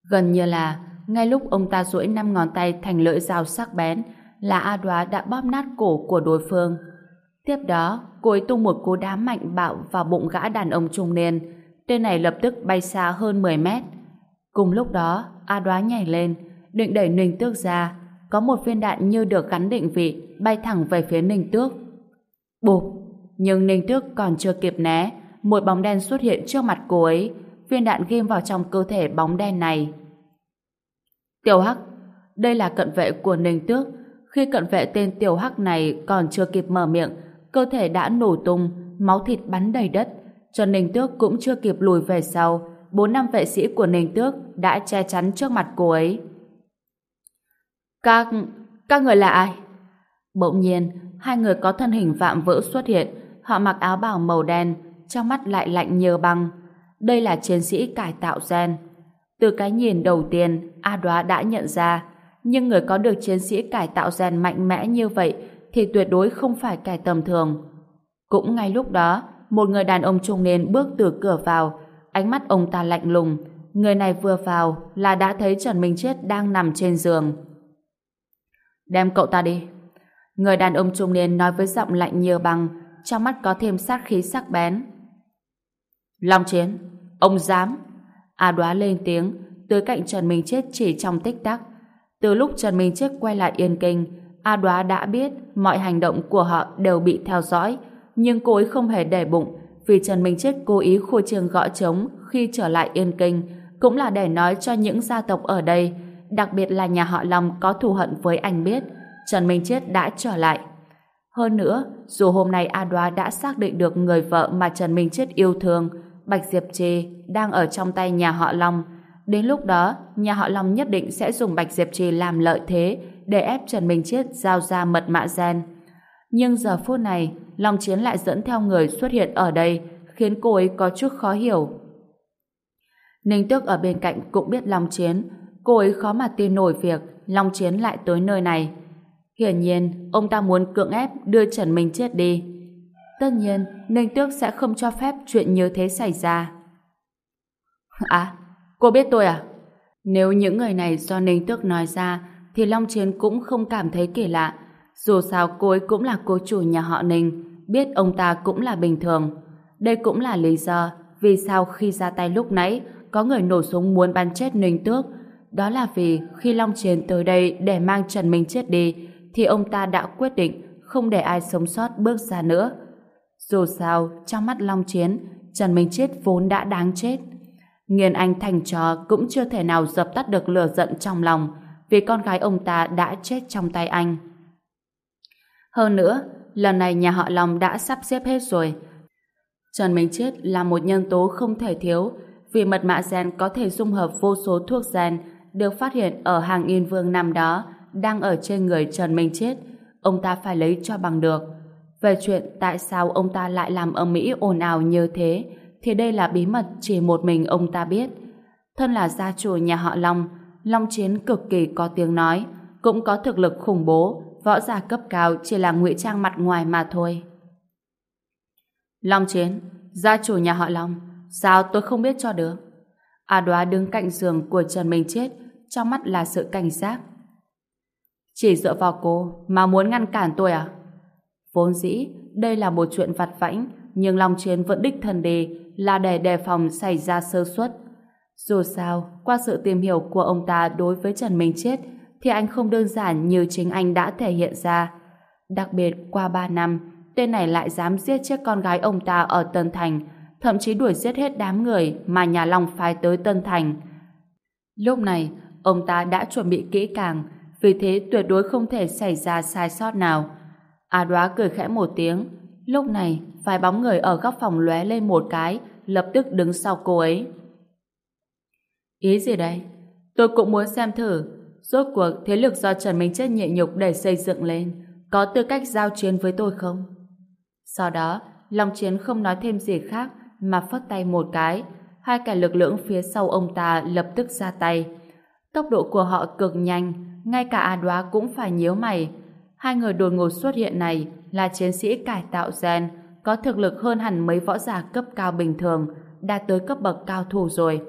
Gần như là, ngay lúc ông ta duỗi năm ngón tay thành lưỡi dao sắc bén, là A Đoá đã bóp nát cổ của đối phương. Tiếp đó, cô ấy tung một cú đá mạnh bạo vào bụng gã đàn ông trung niên. Tên này lập tức bay xa hơn 10 mét. Cùng lúc đó, A Đoá nhảy lên, định đẩy Ninh Tước ra. Có một viên đạn như được gắn định vị, bay thẳng về phía Ninh Tước. Bụp! Nhưng Ninh Tước còn chưa kịp né, một bóng đen xuất hiện trước mặt cô ấy. Viên đạn ghim vào trong cơ thể bóng đen này. Tiểu Hắc, đây là cận vệ của Ninh Tước. Khi cận vệ tên Tiểu Hắc này còn chưa kịp mở miệng, cơ thể đã nổ tung, máu thịt bắn đầy đất. Cho Ninh Tước cũng chưa kịp lùi về sau, bốn năm vệ sĩ của Ninh Tước đã che chắn trước mặt cô ấy. Các... các người là ai? Bỗng nhiên, hai người có thân hình vạm vỡ xuất hiện, họ mặc áo bào màu đen, trong mắt lại lạnh như băng. Đây là chiến sĩ cải tạo gen. Từ cái nhìn đầu tiên, A Đoá đã nhận ra, nhưng người có được chiến sĩ cải tạo gen mạnh mẽ như vậy thì tuyệt đối không phải kẻ tầm thường. Cũng ngay lúc đó, một người đàn ông trung niên bước từ cửa vào, ánh mắt ông ta lạnh lùng. Người này vừa vào là đã thấy Trần Minh Chết đang nằm trên giường. Đem cậu ta đi. Người đàn ông trung niên nói với giọng lạnh như băng, trong mắt có thêm sát khí sắc bén. Long Chiến, ông dám. A đoá lên tiếng, tới cạnh Trần Minh Chết chỉ trong tích tắc. Từ lúc Trần Minh Chết quay lại Yên Kinh, A đoá đã biết mọi hành động của họ đều bị theo dõi, nhưng cô ấy không hề để bụng vì Trần Minh Chết cố ý khu trường gõ trống khi trở lại Yên Kinh cũng là để nói cho những gia tộc ở đây, đặc biệt là nhà họ Long có thù hận với anh biết Trần Minh Chết đã trở lại. Hơn nữa, dù hôm nay A Đoá đã xác định được người vợ mà Trần Minh Chết yêu thương, Bạch Diệp Trì đang ở trong tay nhà họ Long. Đến lúc đó, nhà họ Long nhất định sẽ dùng Bạch Diệp Trì làm lợi thế để ép Trần Minh Chết giao ra mật mã gen. Nhưng giờ phút này, Long Chiến lại dẫn theo người xuất hiện ở đây, khiến cô ấy có chút khó hiểu. Ninh Tước ở bên cạnh cũng biết Long Chiến, cô ấy khó mà tin nổi việc Long Chiến lại tới nơi này. Hiển nhiên, ông ta muốn cưỡng ép đưa Trần Minh Chết đi. Tất nhiên, Ninh Tước sẽ không cho phép chuyện như thế xảy ra. À, cô biết tôi à? Nếu những người này do Ninh Tước nói ra, thì Long Chiến cũng không cảm thấy kỳ lạ. Dù sao cô ấy cũng là cô chủ nhà họ Ninh, biết ông ta cũng là bình thường. Đây cũng là lý do vì sao khi ra tay lúc nãy có người nổ súng muốn bắn chết Ninh Tước. Đó là vì khi Long Chiến tới đây để mang Trần Minh Chết đi, thì ông ta đã quyết định không để ai sống sót bước ra nữa. Dù sao, trong mắt Long Chiến, Trần Minh Chết vốn đã đáng chết. Nghiền Anh thành trò cũng chưa thể nào dập tắt được lửa giận trong lòng vì con gái ông ta đã chết trong tay anh. Hơn nữa, lần này nhà họ Long đã sắp xếp hết rồi. Trần Minh Chết là một nhân tố không thể thiếu vì mật mã gen có thể dung hợp vô số thuốc gen được phát hiện ở hàng Yên Vương năm đó đang ở trên người Trần Minh Chết. Ông ta phải lấy cho bằng được. Về chuyện tại sao ông ta lại làm ở Mỹ ồn ào như thế thì đây là bí mật chỉ một mình ông ta biết. Thân là gia chủ nhà họ Long, Long Chiến cực kỳ có tiếng nói, cũng có thực lực khủng bố, võ giả cấp cao chỉ là ngụy trang mặt ngoài mà thôi. Long Chiến, gia chủ nhà họ Long, sao tôi không biết cho được? A đoá đứng cạnh giường của Trần Minh Chết, trong mắt là sự cảnh giác. Chỉ dựa vào cô mà muốn ngăn cản tôi à? Vốn dĩ, đây là một chuyện vặt vãnh, nhưng Long Chiến vẫn đích thân đề là để đề phòng xảy ra sơ suất. Dù sao, qua sự tìm hiểu của ông ta đối với Trần Minh Chết, thì anh không đơn giản như chính anh đã thể hiện ra. Đặc biệt, qua 3 năm, tên này lại dám giết chết con gái ông ta ở Tân Thành, thậm chí đuổi giết hết đám người mà nhà Long phái tới Tân Thành. Lúc này, ông ta đã chuẩn bị kỹ càng, vì thế tuyệt đối không thể xảy ra sai sót nào. A đoá cười khẽ một tiếng. Lúc này, vài bóng người ở góc phòng lóe lên một cái, lập tức đứng sau cô ấy. Ý gì đây? Tôi cũng muốn xem thử, rốt cuộc thế lực do Trần Minh Chết nhẹ nhục để xây dựng lên, có tư cách giao chiến với tôi không? Sau đó, Long Chiến không nói thêm gì khác, mà phất tay một cái, hai cả lực lượng phía sau ông ta lập tức ra tay. Tốc độ của họ cực nhanh, ngay cả A Đoá cũng phải nhíu mày. Hai người đột ngột xuất hiện này là chiến sĩ cải tạo gen, có thực lực hơn hẳn mấy võ giả cấp cao bình thường, đạt tới cấp bậc cao thủ rồi.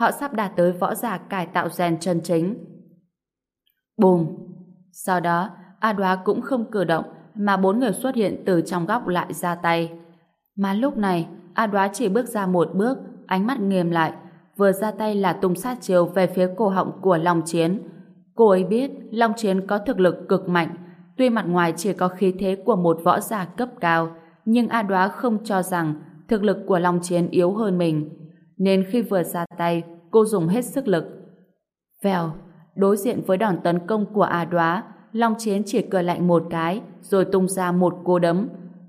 Họ sắp đạt tới võ giả cải tạo gen chân chính. Bùm! Sau đó, A Đoá cũng không cử động, mà bốn người xuất hiện từ trong góc lại ra tay. Mà lúc này, A Đoá chỉ bước ra một bước, ánh mắt nghiêm lại, vừa ra tay là tung sát chiều về phía cổ họng của Long Chiến. Cô ấy biết Long Chiến có thực lực cực mạnh, tuy mặt ngoài chỉ có khí thế của một võ giả cấp cao, nhưng A Đoá không cho rằng thực lực của Long Chiến yếu hơn mình. Nên khi vừa ra tay, cô dùng hết sức lực. Vèo, đối diện với đòn tấn công của A Đoá, Long Chiến chỉ cười lạnh một cái, rồi tung ra một cú đấm.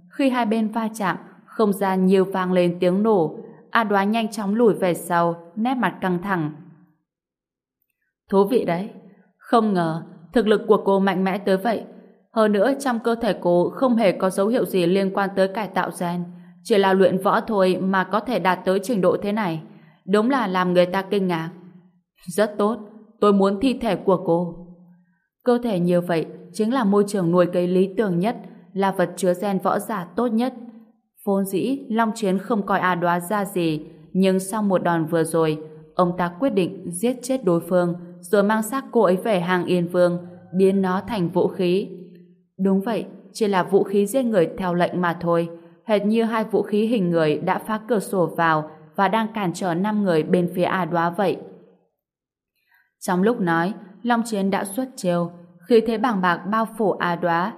Khi hai bên va chạm, không gian nhiều vang lên tiếng nổ, A đoá nhanh chóng lùi về sau, nét mặt căng thẳng. Thú vị đấy. Không ngờ, thực lực của cô mạnh mẽ tới vậy. Hơn nữa, trong cơ thể cô không hề có dấu hiệu gì liên quan tới cải tạo gen. Chỉ là luyện võ thôi mà có thể đạt tới trình độ thế này. Đúng là làm người ta kinh ngạc. Rất tốt, tôi muốn thi thể của cô. Cơ thể như vậy chính là môi trường nuôi cây lý tưởng nhất, là vật chứa gen võ giả tốt nhất. Vốn dĩ, Long Chiến không coi A đoá ra gì, nhưng sau một đòn vừa rồi, ông ta quyết định giết chết đối phương, rồi mang xác cô ấy về hàng Yên Vương, biến nó thành vũ khí. Đúng vậy, chỉ là vũ khí giết người theo lệnh mà thôi, hệt như hai vũ khí hình người đã phá cửa sổ vào và đang cản trở năm người bên phía A đoá vậy. Trong lúc nói, Long Chiến đã xuất chiêu, khi thế bảng bạc bao phủ A đoá.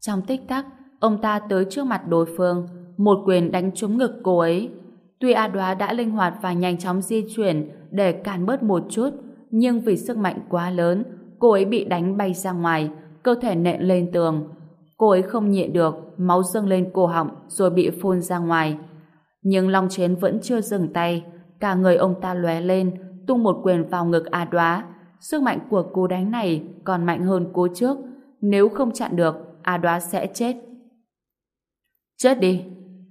Trong tích tắc, ông ta tới trước mặt đối phương, một quyền đánh trúng ngực cô ấy. Tuy A Đoá đã linh hoạt và nhanh chóng di chuyển để cản bớt một chút, nhưng vì sức mạnh quá lớn, cô ấy bị đánh bay ra ngoài, cơ thể nện lên tường. Cô ấy không nhịn được, máu dâng lên cổ họng rồi bị phun ra ngoài. Nhưng Long Chiến vẫn chưa dừng tay, cả người ông ta lóe lên, tung một quyền vào ngực A Đoá. Sức mạnh của cú đánh này còn mạnh hơn cú trước, nếu không chặn được, A Đoá sẽ chết. Chết đi!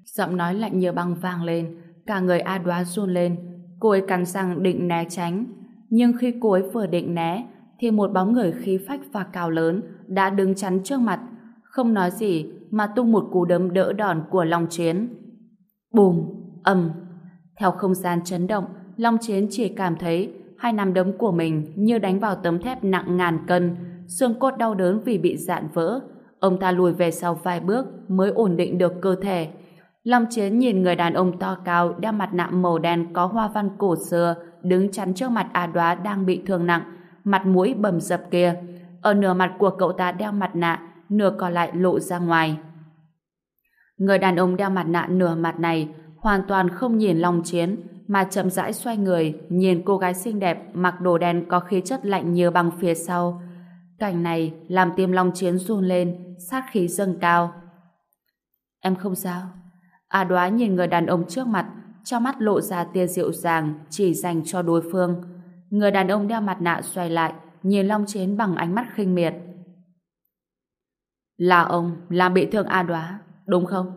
Giọng nói lạnh như băng vang lên, cả người A đoá run lên. Cô ấy cắn răng định né tránh. Nhưng khi cô ấy vừa định né, thì một bóng người khí phách và cao lớn đã đứng chắn trước mặt, không nói gì mà tung một cú đấm đỡ đòn của Long Chiến. Bùm, ầm. Theo không gian chấn động, Long Chiến chỉ cảm thấy hai nắm đấm của mình như đánh vào tấm thép nặng ngàn cân, xương cốt đau đớn vì bị dạn vỡ. Ông ta lùi về sau vài bước mới ổn định được cơ thể. Long Chiến nhìn người đàn ông to cao đeo mặt nạ màu đen có hoa văn cổ xưa đứng chắn trước mặt A Đoá đang bị thương nặng, mặt mũi bầm dập kia. Ở nửa mặt của cậu ta đeo mặt nạ, nửa còn lại lộ ra ngoài. Người đàn ông đeo mặt nạ nửa mặt này hoàn toàn không nhìn Long Chiến mà chậm rãi xoay người nhìn cô gái xinh đẹp mặc đồ đen có khí chất lạnh như băng phía sau. Cảnh này làm tim Long Chiến run lên, sát khí dâng cao. Em không sao. A đoá nhìn người đàn ông trước mặt, cho mắt lộ ra tia dịu dàng chỉ dành cho đối phương. Người đàn ông đeo mặt nạ xoay lại, nhìn Long Chiến bằng ánh mắt khinh miệt. Là ông làm bị thương A đoá, đúng không?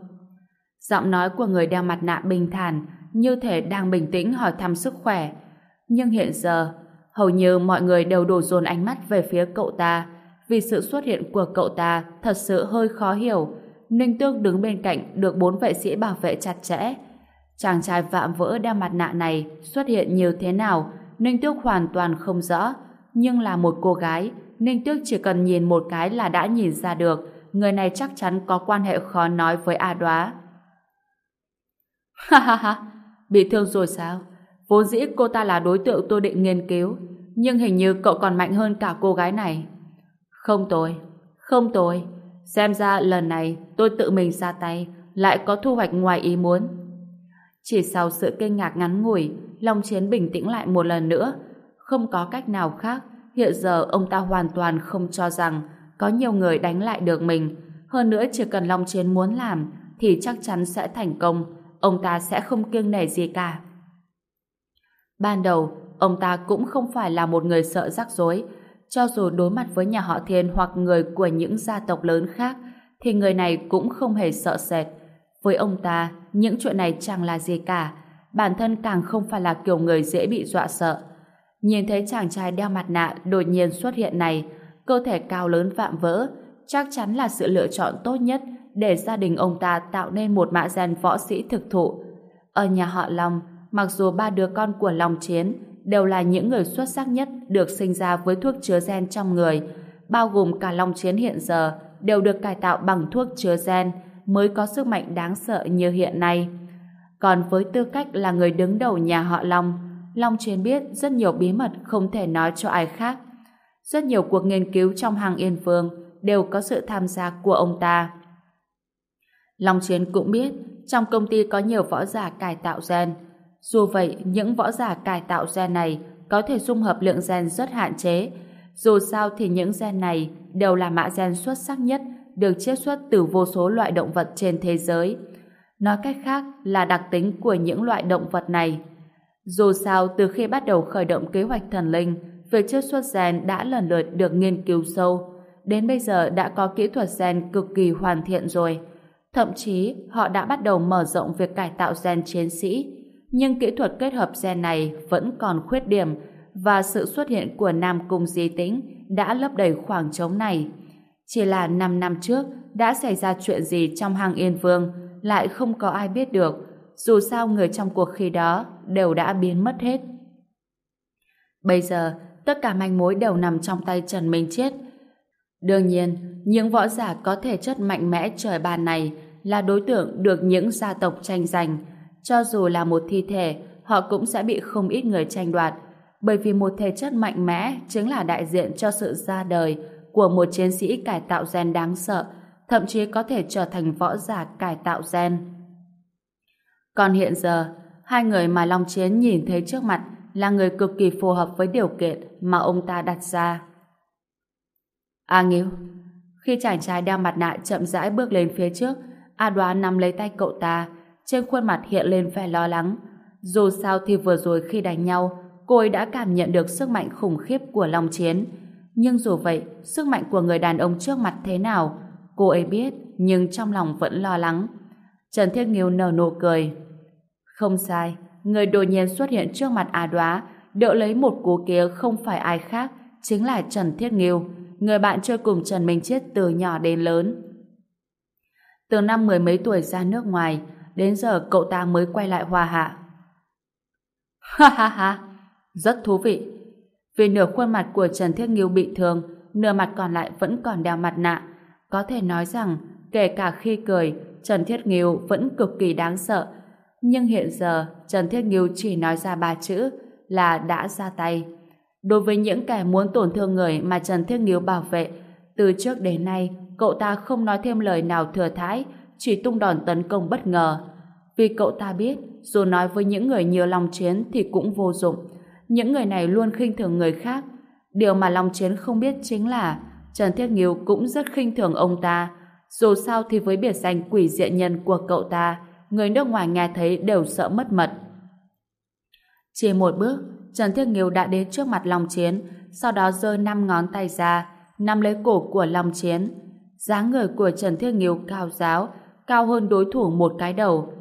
Giọng nói của người đeo mặt nạ bình thản, như thể đang bình tĩnh hỏi thăm sức khỏe. Nhưng hiện giờ, hầu như mọi người đều đổ dồn ánh mắt về phía cậu ta, vì sự xuất hiện của cậu ta thật sự hơi khó hiểu, Ninh Tước đứng bên cạnh được bốn vệ sĩ bảo vệ chặt chẽ. Chàng trai vạm vỡ đeo mặt nạ này xuất hiện như thế nào, Ninh Tước hoàn toàn không rõ. nhưng là một cô gái, Ninh Tước chỉ cần nhìn một cái là đã nhìn ra được người này chắc chắn có quan hệ khó nói với A Đoá. Ha ha ha, bị thương rồi sao? Vốn dĩ cô ta là đối tượng tôi định nghiên cứu, nhưng hình như cậu còn mạnh hơn cả cô gái này. Không tôi, không tôi. Xem ra lần này tôi tự mình ra tay, lại có thu hoạch ngoài ý muốn. Chỉ sau sự kinh ngạc ngắn ngủi, Long Chiến bình tĩnh lại một lần nữa. Không có cách nào khác, hiện giờ ông ta hoàn toàn không cho rằng có nhiều người đánh lại được mình. Hơn nữa chỉ cần Long Chiến muốn làm thì chắc chắn sẽ thành công. Ông ta sẽ không kiêng nể gì cả. Ban đầu, ông ta cũng không phải là một người sợ rắc rối. Cho dù đối mặt với nhà họ Thiên hoặc người của những gia tộc lớn khác, thì người này cũng không hề sợ sệt. Với ông ta, những chuyện này chẳng là gì cả. Bản thân càng không phải là kiểu người dễ bị dọa sợ. Nhìn thấy chàng trai đeo mặt nạ đột nhiên xuất hiện này, cơ thể cao lớn vạm vỡ, chắc chắn là sự lựa chọn tốt nhất để gia đình ông ta tạo nên một mã gen võ sĩ thực thụ. Ở nhà họ Long, mặc dù ba đứa con của Long Chiến đều là những người xuất sắc nhất được sinh ra với thuốc chứa gen trong người, bao gồm cả Long Chiến hiện giờ đều được cải tạo bằng thuốc chứa gen mới có sức mạnh đáng sợ như hiện nay. Còn với tư cách là người đứng đầu nhà họ Long, Long Chiến biết rất nhiều bí mật không thể nói cho ai khác. Rất nhiều cuộc nghiên cứu trong hàng Yên Vương đều có sự tham gia của ông ta. Long Chiến cũng biết trong công ty có nhiều võ giả cải tạo gen. Dù vậy, những võ giả cải tạo gen này có thể dung hợp lượng gen rất hạn chế. Dù sao thì những gen này đều là mã gen xuất sắc nhất được chiết xuất từ vô số loại động vật trên thế giới. Nói cách khác là đặc tính của những loại động vật này. Dù sao, từ khi bắt đầu khởi động kế hoạch thần linh, việc chiết xuất gen đã lần lượt được nghiên cứu sâu. Đến bây giờ đã có kỹ thuật gen cực kỳ hoàn thiện rồi. Thậm chí, họ đã bắt đầu mở rộng việc cải tạo gen chiến sĩ. Nhưng kỹ thuật kết hợp gen này vẫn còn khuyết điểm và sự xuất hiện của Nam Cung Di Tĩnh đã lấp đầy khoảng trống này. Chỉ là 5 năm trước đã xảy ra chuyện gì trong hang Yên Vương lại không có ai biết được. Dù sao người trong cuộc khi đó đều đã biến mất hết. Bây giờ, tất cả manh mối đều nằm trong tay Trần Minh Chết. Đương nhiên, những võ giả có thể chất mạnh mẽ trời bàn này là đối tượng được những gia tộc tranh giành. Cho dù là một thi thể, họ cũng sẽ bị không ít người tranh đoạt. Bởi vì một thể chất mạnh mẽ chính là đại diện cho sự ra đời của một chiến sĩ cải tạo gen đáng sợ, thậm chí có thể trở thành võ giả cải tạo gen. Còn hiện giờ, hai người mà Long Chiến nhìn thấy trước mặt là người cực kỳ phù hợp với điều kiện mà ông ta đặt ra. A Nghiêu Khi chàng trai đeo mặt nạ chậm rãi bước lên phía trước, A Đoá nắm lấy tay cậu ta, trên khuôn mặt hiện lên vẻ lo lắng. Dù sao thì vừa rồi khi đánh nhau, cô ấy đã cảm nhận được sức mạnh khủng khiếp của Long Chiến, nhưng dù vậy, sức mạnh của người đàn ông trước mặt thế nào, cô ấy biết, nhưng trong lòng vẫn lo lắng. Trần Thiết Nghiêu nở nụ cười. Không sai, người đột nhiên xuất hiện trước mặt Á Đoá, đỡ lấy một cú kia không phải ai khác, chính là Trần Thiết Nghiêu, người bạn chơi cùng Trần Minh Chết từ nhỏ đến lớn. Từ năm mười mấy tuổi ra nước ngoài, đến giờ cậu ta mới quay lại hòa hạ. Ha ha ha, rất thú vị, vì nửa khuôn mặt của Trần Thiết Nghiêu bị thương, nửa mặt còn lại vẫn còn đeo mặt nạ. Có thể nói rằng, kể cả khi cười, Trần Thiết Nghiêu vẫn cực kỳ đáng sợ. Nhưng hiện giờ, Trần Thiết Nghiêu chỉ nói ra ba chữ là đã ra tay. Đối với những kẻ muốn tổn thương người mà Trần Thiết Nghiêu bảo vệ, từ trước đến nay, cậu ta không nói thêm lời nào thừa thãi, chỉ tung đòn tấn công bất ngờ. Vì cậu ta biết, dù nói với những người nhiều lòng chiến thì cũng vô dụng, những người này luôn khinh thường người khác. Điều mà lòng Chiến không biết chính là Trần Thiết Nghiêu cũng rất khinh thường ông ta. Dù sao thì với biệt danh quỷ diện nhân của cậu ta, người nước ngoài nghe thấy đều sợ mất mật. Chỉ một bước, Trần Thiết Nghiêu đã đến trước mặt Long Chiến, sau đó giơ năm ngón tay ra, nắm lấy cổ của Long Chiến. dáng người của Trần Thiết Nghiêu cao giáo, cao hơn đối thủ một cái đầu.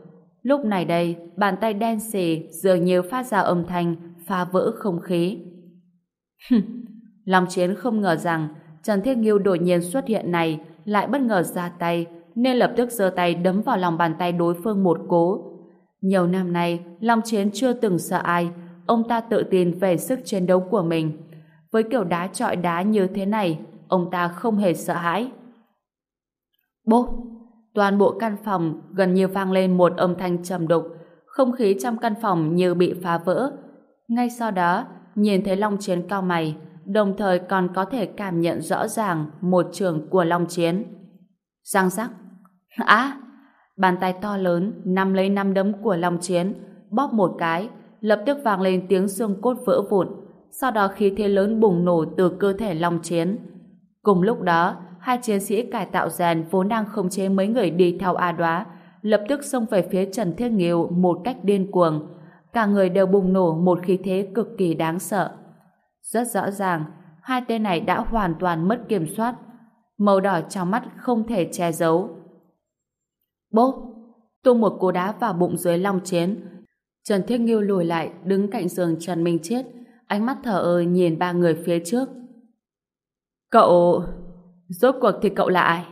Lúc này đây, bàn tay đen xì dường như phát ra âm thanh phá vỡ không khí. Long Chiến không ngờ rằng Trần Thiết Nghiêu đột nhiên xuất hiện này lại bất ngờ ra tay nên lập tức giơ tay đấm vào lòng bàn tay đối phương một cố. Nhiều năm nay, Long Chiến chưa từng sợ ai, ông ta tự tin về sức chiến đấu của mình. Với kiểu đá trọi đá như thế này, ông ta không hề sợ hãi. Bốp! Toàn bộ căn phòng gần như vang lên một âm thanh trầm đục, không khí trong căn phòng như bị phá vỡ. Ngay sau đó, nhìn thấy Long Chiến cao mày, đồng thời còn có thể cảm nhận rõ ràng một trường của Long Chiến. Giang giác. Á! bàn tay to lớn nắm lấy năm đấm của Long Chiến, bóp một cái, lập tức vang lên tiếng xương cốt vỡ vụn. Sau đó khí thế lớn bùng nổ từ cơ thể Long Chiến. Cùng lúc đó, hai chiến sĩ cải tạo rèn vốn đang khống chế mấy người đi theo A Đoá, lập tức xông về phía Trần Thiết Nghiêu một cách điên cuồng. Cả người đều bùng nổ một khí thế cực kỳ đáng sợ. Rất rõ ràng, hai tên này đã hoàn toàn mất kiểm soát. Màu đỏ trong mắt không thể che giấu. Bốp! Tung một cú đá vào bụng dưới long chiến. Trần Thiết Nghiêu lùi lại, đứng cạnh giường Trần Minh Chiết, ánh mắt thở ơ nhìn ba người phía trước. Cậu... Rốt cuộc thì cậu là ai?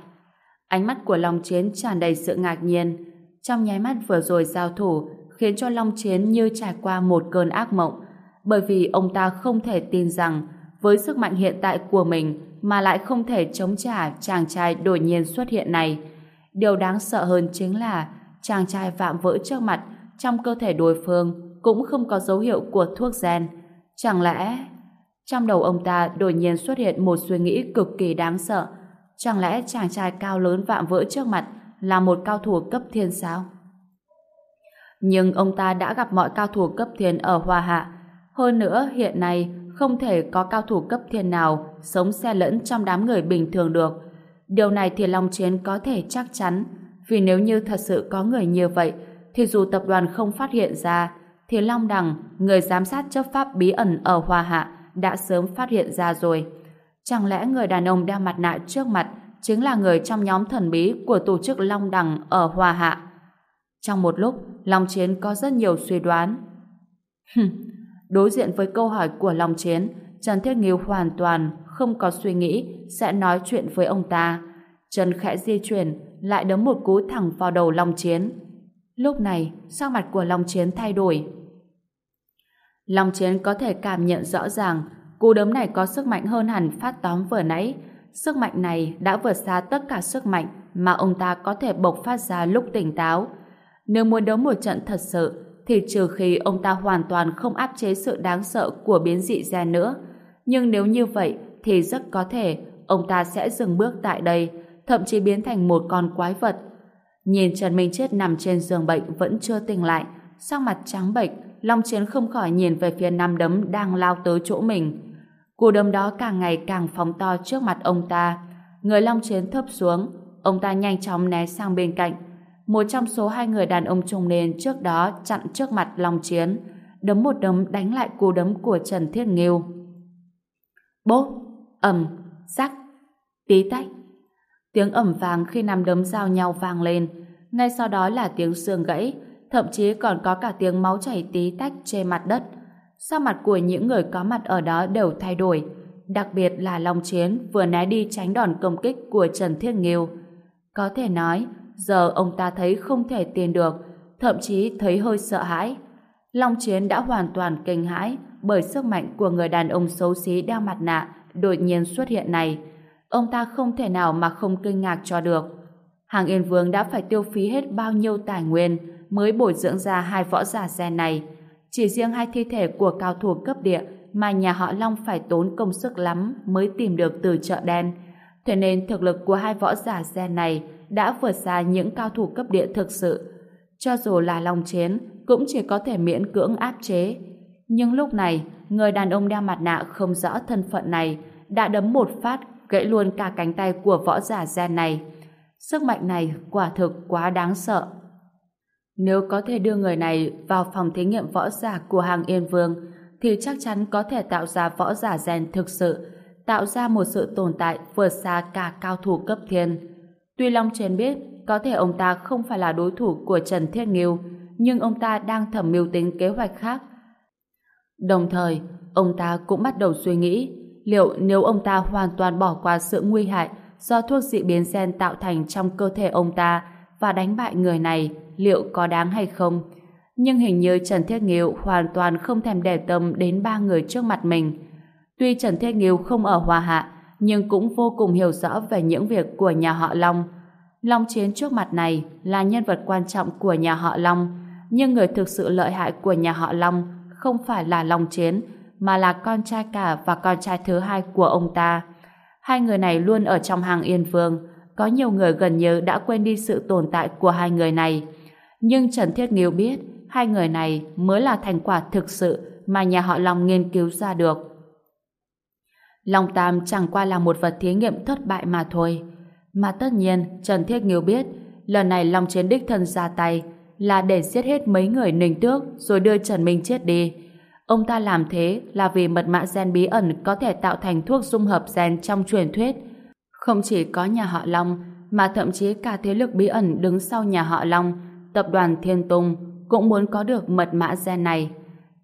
Ánh mắt của Long Chiến tràn đầy sự ngạc nhiên. Trong nháy mắt vừa rồi giao thủ khiến cho Long Chiến như trải qua một cơn ác mộng bởi vì ông ta không thể tin rằng với sức mạnh hiện tại của mình mà lại không thể chống trả chàng trai đột nhiên xuất hiện này. Điều đáng sợ hơn chính là chàng trai vạm vỡ trước mặt trong cơ thể đối phương cũng không có dấu hiệu của thuốc gen. Chẳng lẽ... Trong đầu ông ta đột nhiên xuất hiện một suy nghĩ cực kỳ đáng sợ. Chẳng lẽ chàng trai cao lớn vạm vỡ trước mặt là một cao thủ cấp thiên sao? Nhưng ông ta đã gặp mọi cao thủ cấp thiên ở Hoa Hạ. Hơn nữa, hiện nay không thể có cao thủ cấp thiên nào sống xe lẫn trong đám người bình thường được. Điều này thì Long Chiến có thể chắc chắn. Vì nếu như thật sự có người như vậy, thì dù tập đoàn không phát hiện ra, thì Long Đằng, người giám sát chấp pháp bí ẩn ở Hoa Hạ, đã sớm phát hiện ra rồi. Chẳng lẽ người đàn ông đeo mặt nạ trước mặt chính là người trong nhóm thần bí của tổ chức Long Đằng ở Hoa Hạ? Trong một lúc, Long Chiến có rất nhiều suy đoán. Đối diện với câu hỏi của Long Chiến, Trần Thiết Nghiêu hoàn toàn không có suy nghĩ sẽ nói chuyện với ông ta. chân khẽ di chuyển, lại đấm một cú thẳng vào đầu Long Chiến. Lúc này, sắc mặt của Long Chiến thay đổi. Long Chiến có thể cảm nhận rõ ràng cú đấm này có sức mạnh hơn hẳn phát tóm vừa nãy. Sức mạnh này đã vượt xa tất cả sức mạnh mà ông ta có thể bộc phát ra lúc tỉnh táo. Nếu muốn đấu một trận thật sự, thì trừ khi ông ta hoàn toàn không áp chế sự đáng sợ của biến dị gen nữa. Nhưng nếu như vậy, thì rất có thể ông ta sẽ dừng bước tại đây, thậm chí biến thành một con quái vật. Nhìn Trần Minh Chết nằm trên giường bệnh vẫn chưa tỉnh lại, sắc mặt trắng bệch, Long Chiến không khỏi nhìn về phía nam đấm đang lao tới chỗ mình. Cú đấm đó càng ngày càng phóng to trước mặt ông ta. Người Long Chiến thấp xuống, ông ta nhanh chóng né sang bên cạnh. Một trong số hai người đàn ông trung niên trước đó chặn trước mặt Long Chiến, đấm một đấm đánh lại cú đấm của Trần Thiết Nghiêu. Bốp, ầm, sắc, tí tách. Tiếng ẩm vàng khi nằm đấm giao nhau vang lên, ngay sau đó là tiếng xương gãy, thậm chí còn có cả tiếng máu chảy tí tách trên mặt đất. Sao mặt của những người có mặt ở đó đều thay đổi, đặc biệt là Long Chiến vừa né đi tránh đòn công kích của Trần Thiên Nghiêu. Có thể nói, giờ ông ta thấy không thể tin được, thậm chí thấy hơi sợ hãi. Long Chiến đã hoàn toàn kinh hãi bởi sức mạnh của người đàn ông xấu xí đeo mặt nạ đột nhiên xuất hiện này. Ông ta không thể nào mà không kinh ngạc cho được. Hàng Yên Vương đã phải tiêu phí hết bao nhiêu tài nguyên mới bồi dưỡng ra hai võ giả gen này. Chỉ riêng hai thi thể của cao thủ cấp địa mà nhà họ Long phải tốn công sức lắm mới tìm được từ chợ đen. Thế nên thực lực của hai võ giả gen này đã vượt xa những cao thủ cấp địa thực sự. Cho dù là Long Chiến cũng chỉ có thể miễn cưỡng áp chế. Nhưng lúc này, người đàn ông đeo mặt nạ không rõ thân phận này đã đấm một phát gãy luôn cả cánh tay của võ giả gen này. Sức mạnh này quả thực quá đáng sợ. Nếu có thể đưa người này vào phòng thí nghiệm võ giả của hàng Yên Vương thì chắc chắn có thể tạo ra võ giả gen thực sự, tạo ra một sự tồn tại vượt xa cả cao thủ cấp thiên. Tuy Long Trần biết có thể ông ta không phải là đối thủ của Trần Thiết Nghiêu, nhưng ông ta đang thẩm mưu tính kế hoạch khác. Đồng thời, ông ta cũng bắt đầu suy nghĩ liệu nếu ông ta hoàn toàn bỏ qua sự nguy hại do thuốc dị biến gen tạo thành trong cơ thể ông ta và đánh bại người này liệu có đáng hay không. Nhưng hình như Trần Thiết Nghiêu hoàn toàn không thèm để tâm đến ba người trước mặt mình. Tuy Trần Thiết Nghiêu không ở hòa Hạ, nhưng cũng vô cùng hiểu rõ về những việc của nhà họ Long. Long Chiến trước mặt này là nhân vật quan trọng của nhà họ Long, nhưng người thực sự lợi hại của nhà họ Long không phải là Long Chiến, mà là con trai cả và con trai thứ hai của ông ta. Hai người này luôn ở trong hàng Yên Vương, có nhiều người gần như đã quên đi sự tồn tại của hai người này. Nhưng Trần Thiết Nghiêu biết, hai người này mới là thành quả thực sự mà nhà họ Long nghiên cứu ra được. Long Tam chẳng qua là một vật thí nghiệm thất bại mà thôi. Mà tất nhiên, Trần Thiết Nghiêu biết, lần này Long Chiến đích thân ra tay là để giết hết mấy người ninh tước rồi đưa Trần Minh chết đi. Ông ta làm thế là vì mật mã gen bí ẩn có thể tạo thành thuốc dung hợp gen trong truyền thuyết. Không chỉ có nhà họ Long, mà thậm chí cả thế lực bí ẩn đứng sau nhà họ Long, tập đoàn Thiên Tùng cũng muốn có được mật mã gen này.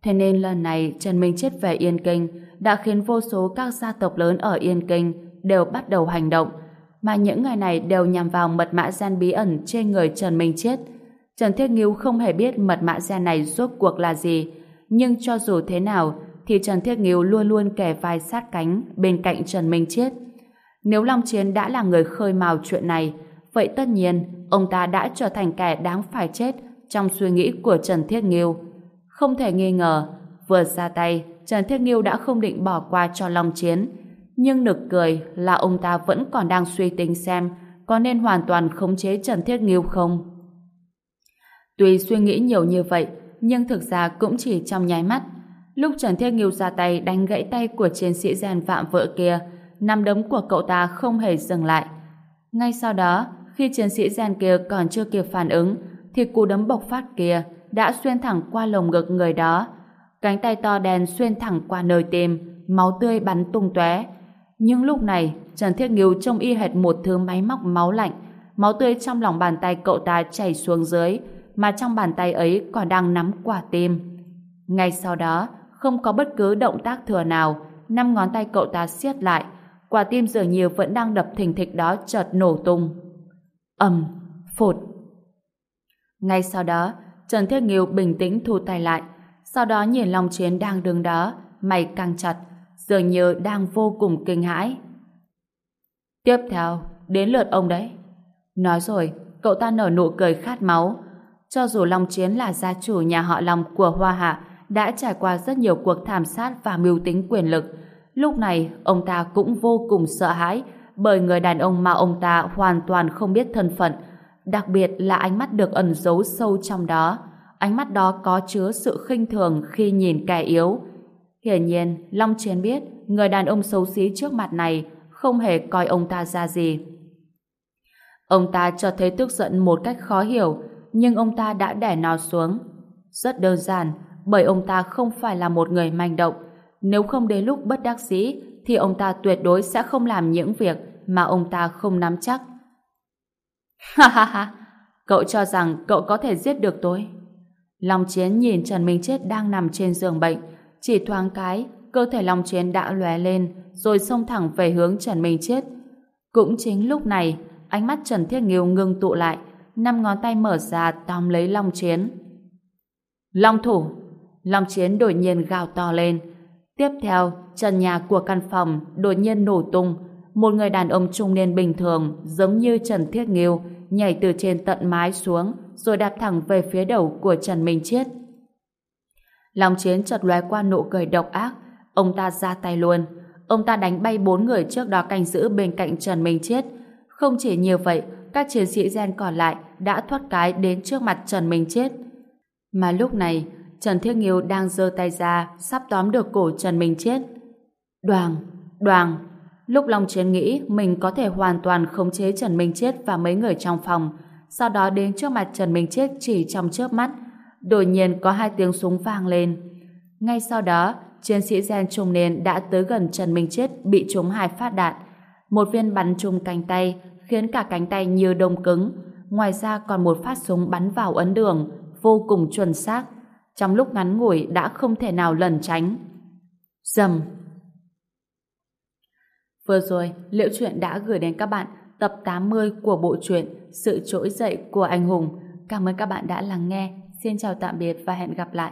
Thế nên lần này Trần Minh chết về Yên Kinh đã khiến vô số các gia tộc lớn ở Yên Kinh đều bắt đầu hành động, mà những ngày này đều nhằm vào mật mã gen bí ẩn trên người Trần Minh chết. Trần Thiết Nghiêu không hề biết mật mã xe này rốt cuộc là gì, nhưng cho dù thế nào thì Trần Thiết Nghiêu luôn luôn kẻ vai sát cánh bên cạnh Trần Minh Chết. Nếu Long Chiến đã là người khơi mào chuyện này, vậy tất nhiên ông ta đã trở thành kẻ đáng phải chết trong suy nghĩ của Trần Thiết Nghiêu. Không thể nghi ngờ, vừa ra tay, Trần Thiết Nghiêu đã không định bỏ qua cho Long Chiến. Nhưng nực cười là ông ta vẫn còn đang suy tính xem có nên hoàn toàn khống chế Trần Thiết Nghiêu không. Tuy suy nghĩ nhiều như vậy, nhưng thực ra cũng chỉ trong nháy mắt. Lúc Trần Thiết Nghiêu ra tay đánh gãy tay của chiến sĩ rèn vạm vợ kia, năm đấm của cậu ta không hề dừng lại. Ngay sau đó, khi chiến sĩ rèn kia còn chưa kịp phản ứng, thì cú đấm bộc phát kia đã xuyên thẳng qua lồng ngực người đó. Cánh tay to đen xuyên thẳng qua nơi tim, máu tươi bắn tung tóe. Nhưng lúc này, Trần Thiết Nghiêu trông y hệt một thứ máy móc máu lạnh, máu tươi trong lòng bàn tay cậu ta chảy xuống dưới, mà trong bàn tay ấy còn đang nắm quả tim. Ngay sau đó, không có bất cứ động tác thừa nào, năm ngón tay cậu ta siết lại, quả tim dường như vẫn đang đập thình thịch đó chợt nổ tung. ầm, phụt. Ngay sau đó, Trần Thiết Nghiêu bình tĩnh thu tay lại, sau đó nhìn Long Chiến đang đứng đó, mày căng chặt, dường như đang vô cùng kinh hãi. Tiếp theo, đến lượt ông đấy. Nói rồi, cậu ta nở nụ cười khát máu, cho dù Long Chiến là gia chủ nhà họ Long của Hoa Hạ, đã trải qua rất nhiều cuộc thảm sát và mưu tính quyền lực. Lúc này, ông ta cũng vô cùng sợ hãi bởi người đàn ông mà ông ta hoàn toàn không biết thân phận. Đặc biệt là ánh mắt được ẩn giấu sâu trong đó. Ánh mắt đó có chứa sự khinh thường khi nhìn kẻ yếu. Hiển nhiên, Long Chiến biết người đàn ông xấu xí trước mặt này không hề coi ông ta ra gì. Ông ta cho thấy tức giận một cách khó hiểu, nhưng ông ta đã đẻ nó xuống. Rất đơn giản, bởi ông ta không phải là một người manh động. Nếu không đến lúc bất đắc dĩ, thì ông ta tuyệt đối sẽ không làm những việc mà ông ta không nắm chắc. Ha ha ha, cậu cho rằng cậu có thể giết được tôi. Long Chiến nhìn Trần Minh Chết đang nằm trên giường bệnh, chỉ thoáng cái, cơ thể Long Chiến đã lóe lên, rồi xông thẳng về hướng Trần Minh Chết. Cũng chính lúc này, ánh mắt Trần Thiết Nghiêu ngưng tụ lại, năm ngón tay mở ra tóm lấy Long Chiến. Long thủ! Long Chiến đột nhiên gào to lên. Tiếp theo, trần nhà của căn phòng đột nhiên nổ tung. Một người đàn ông trung niên bình thường, giống như Trần Thiết Nghiêu, nhảy từ trên tận mái xuống, rồi đạp thẳng về phía đầu của Trần Minh Chiết. Long Chiến chợt lóe qua nụ cười độc ác, ông ta ra tay luôn. Ông ta đánh bay bốn người trước đó canh giữ bên cạnh Trần Minh Chiết. Không chỉ như vậy, các chiến sĩ gen còn lại đã thoát cái đến trước mặt Trần Minh Chết. Mà lúc này, Trần Thiết Nghiêu đang giơ tay ra, sắp tóm được cổ Trần Minh Chết. Đoàn, đoàn, lúc Long Chiến nghĩ mình có thể hoàn toàn khống chế Trần Minh Chết và mấy người trong phòng, sau đó đến trước mặt Trần Minh Chết chỉ trong chớp mắt, đột nhiên có hai tiếng súng vang lên. Ngay sau đó, chiến sĩ gen trung niên đã tới gần Trần Minh Chết bị trúng hai phát đạn. Một viên bắn trúng cánh tay, khiến cả cánh tay như đông cứng. Ngoài ra còn một phát súng bắn vào ấn đường, vô cùng chuẩn xác. Trong lúc ngắn ngủi đã không thể nào lẩn tránh. Dầm. Vừa rồi, Liễu Chuyện đã gửi đến các bạn tập 80 của bộ truyện Sự trỗi dậy của anh hùng. Cảm ơn các bạn đã lắng nghe. Xin chào tạm biệt và hẹn gặp lại.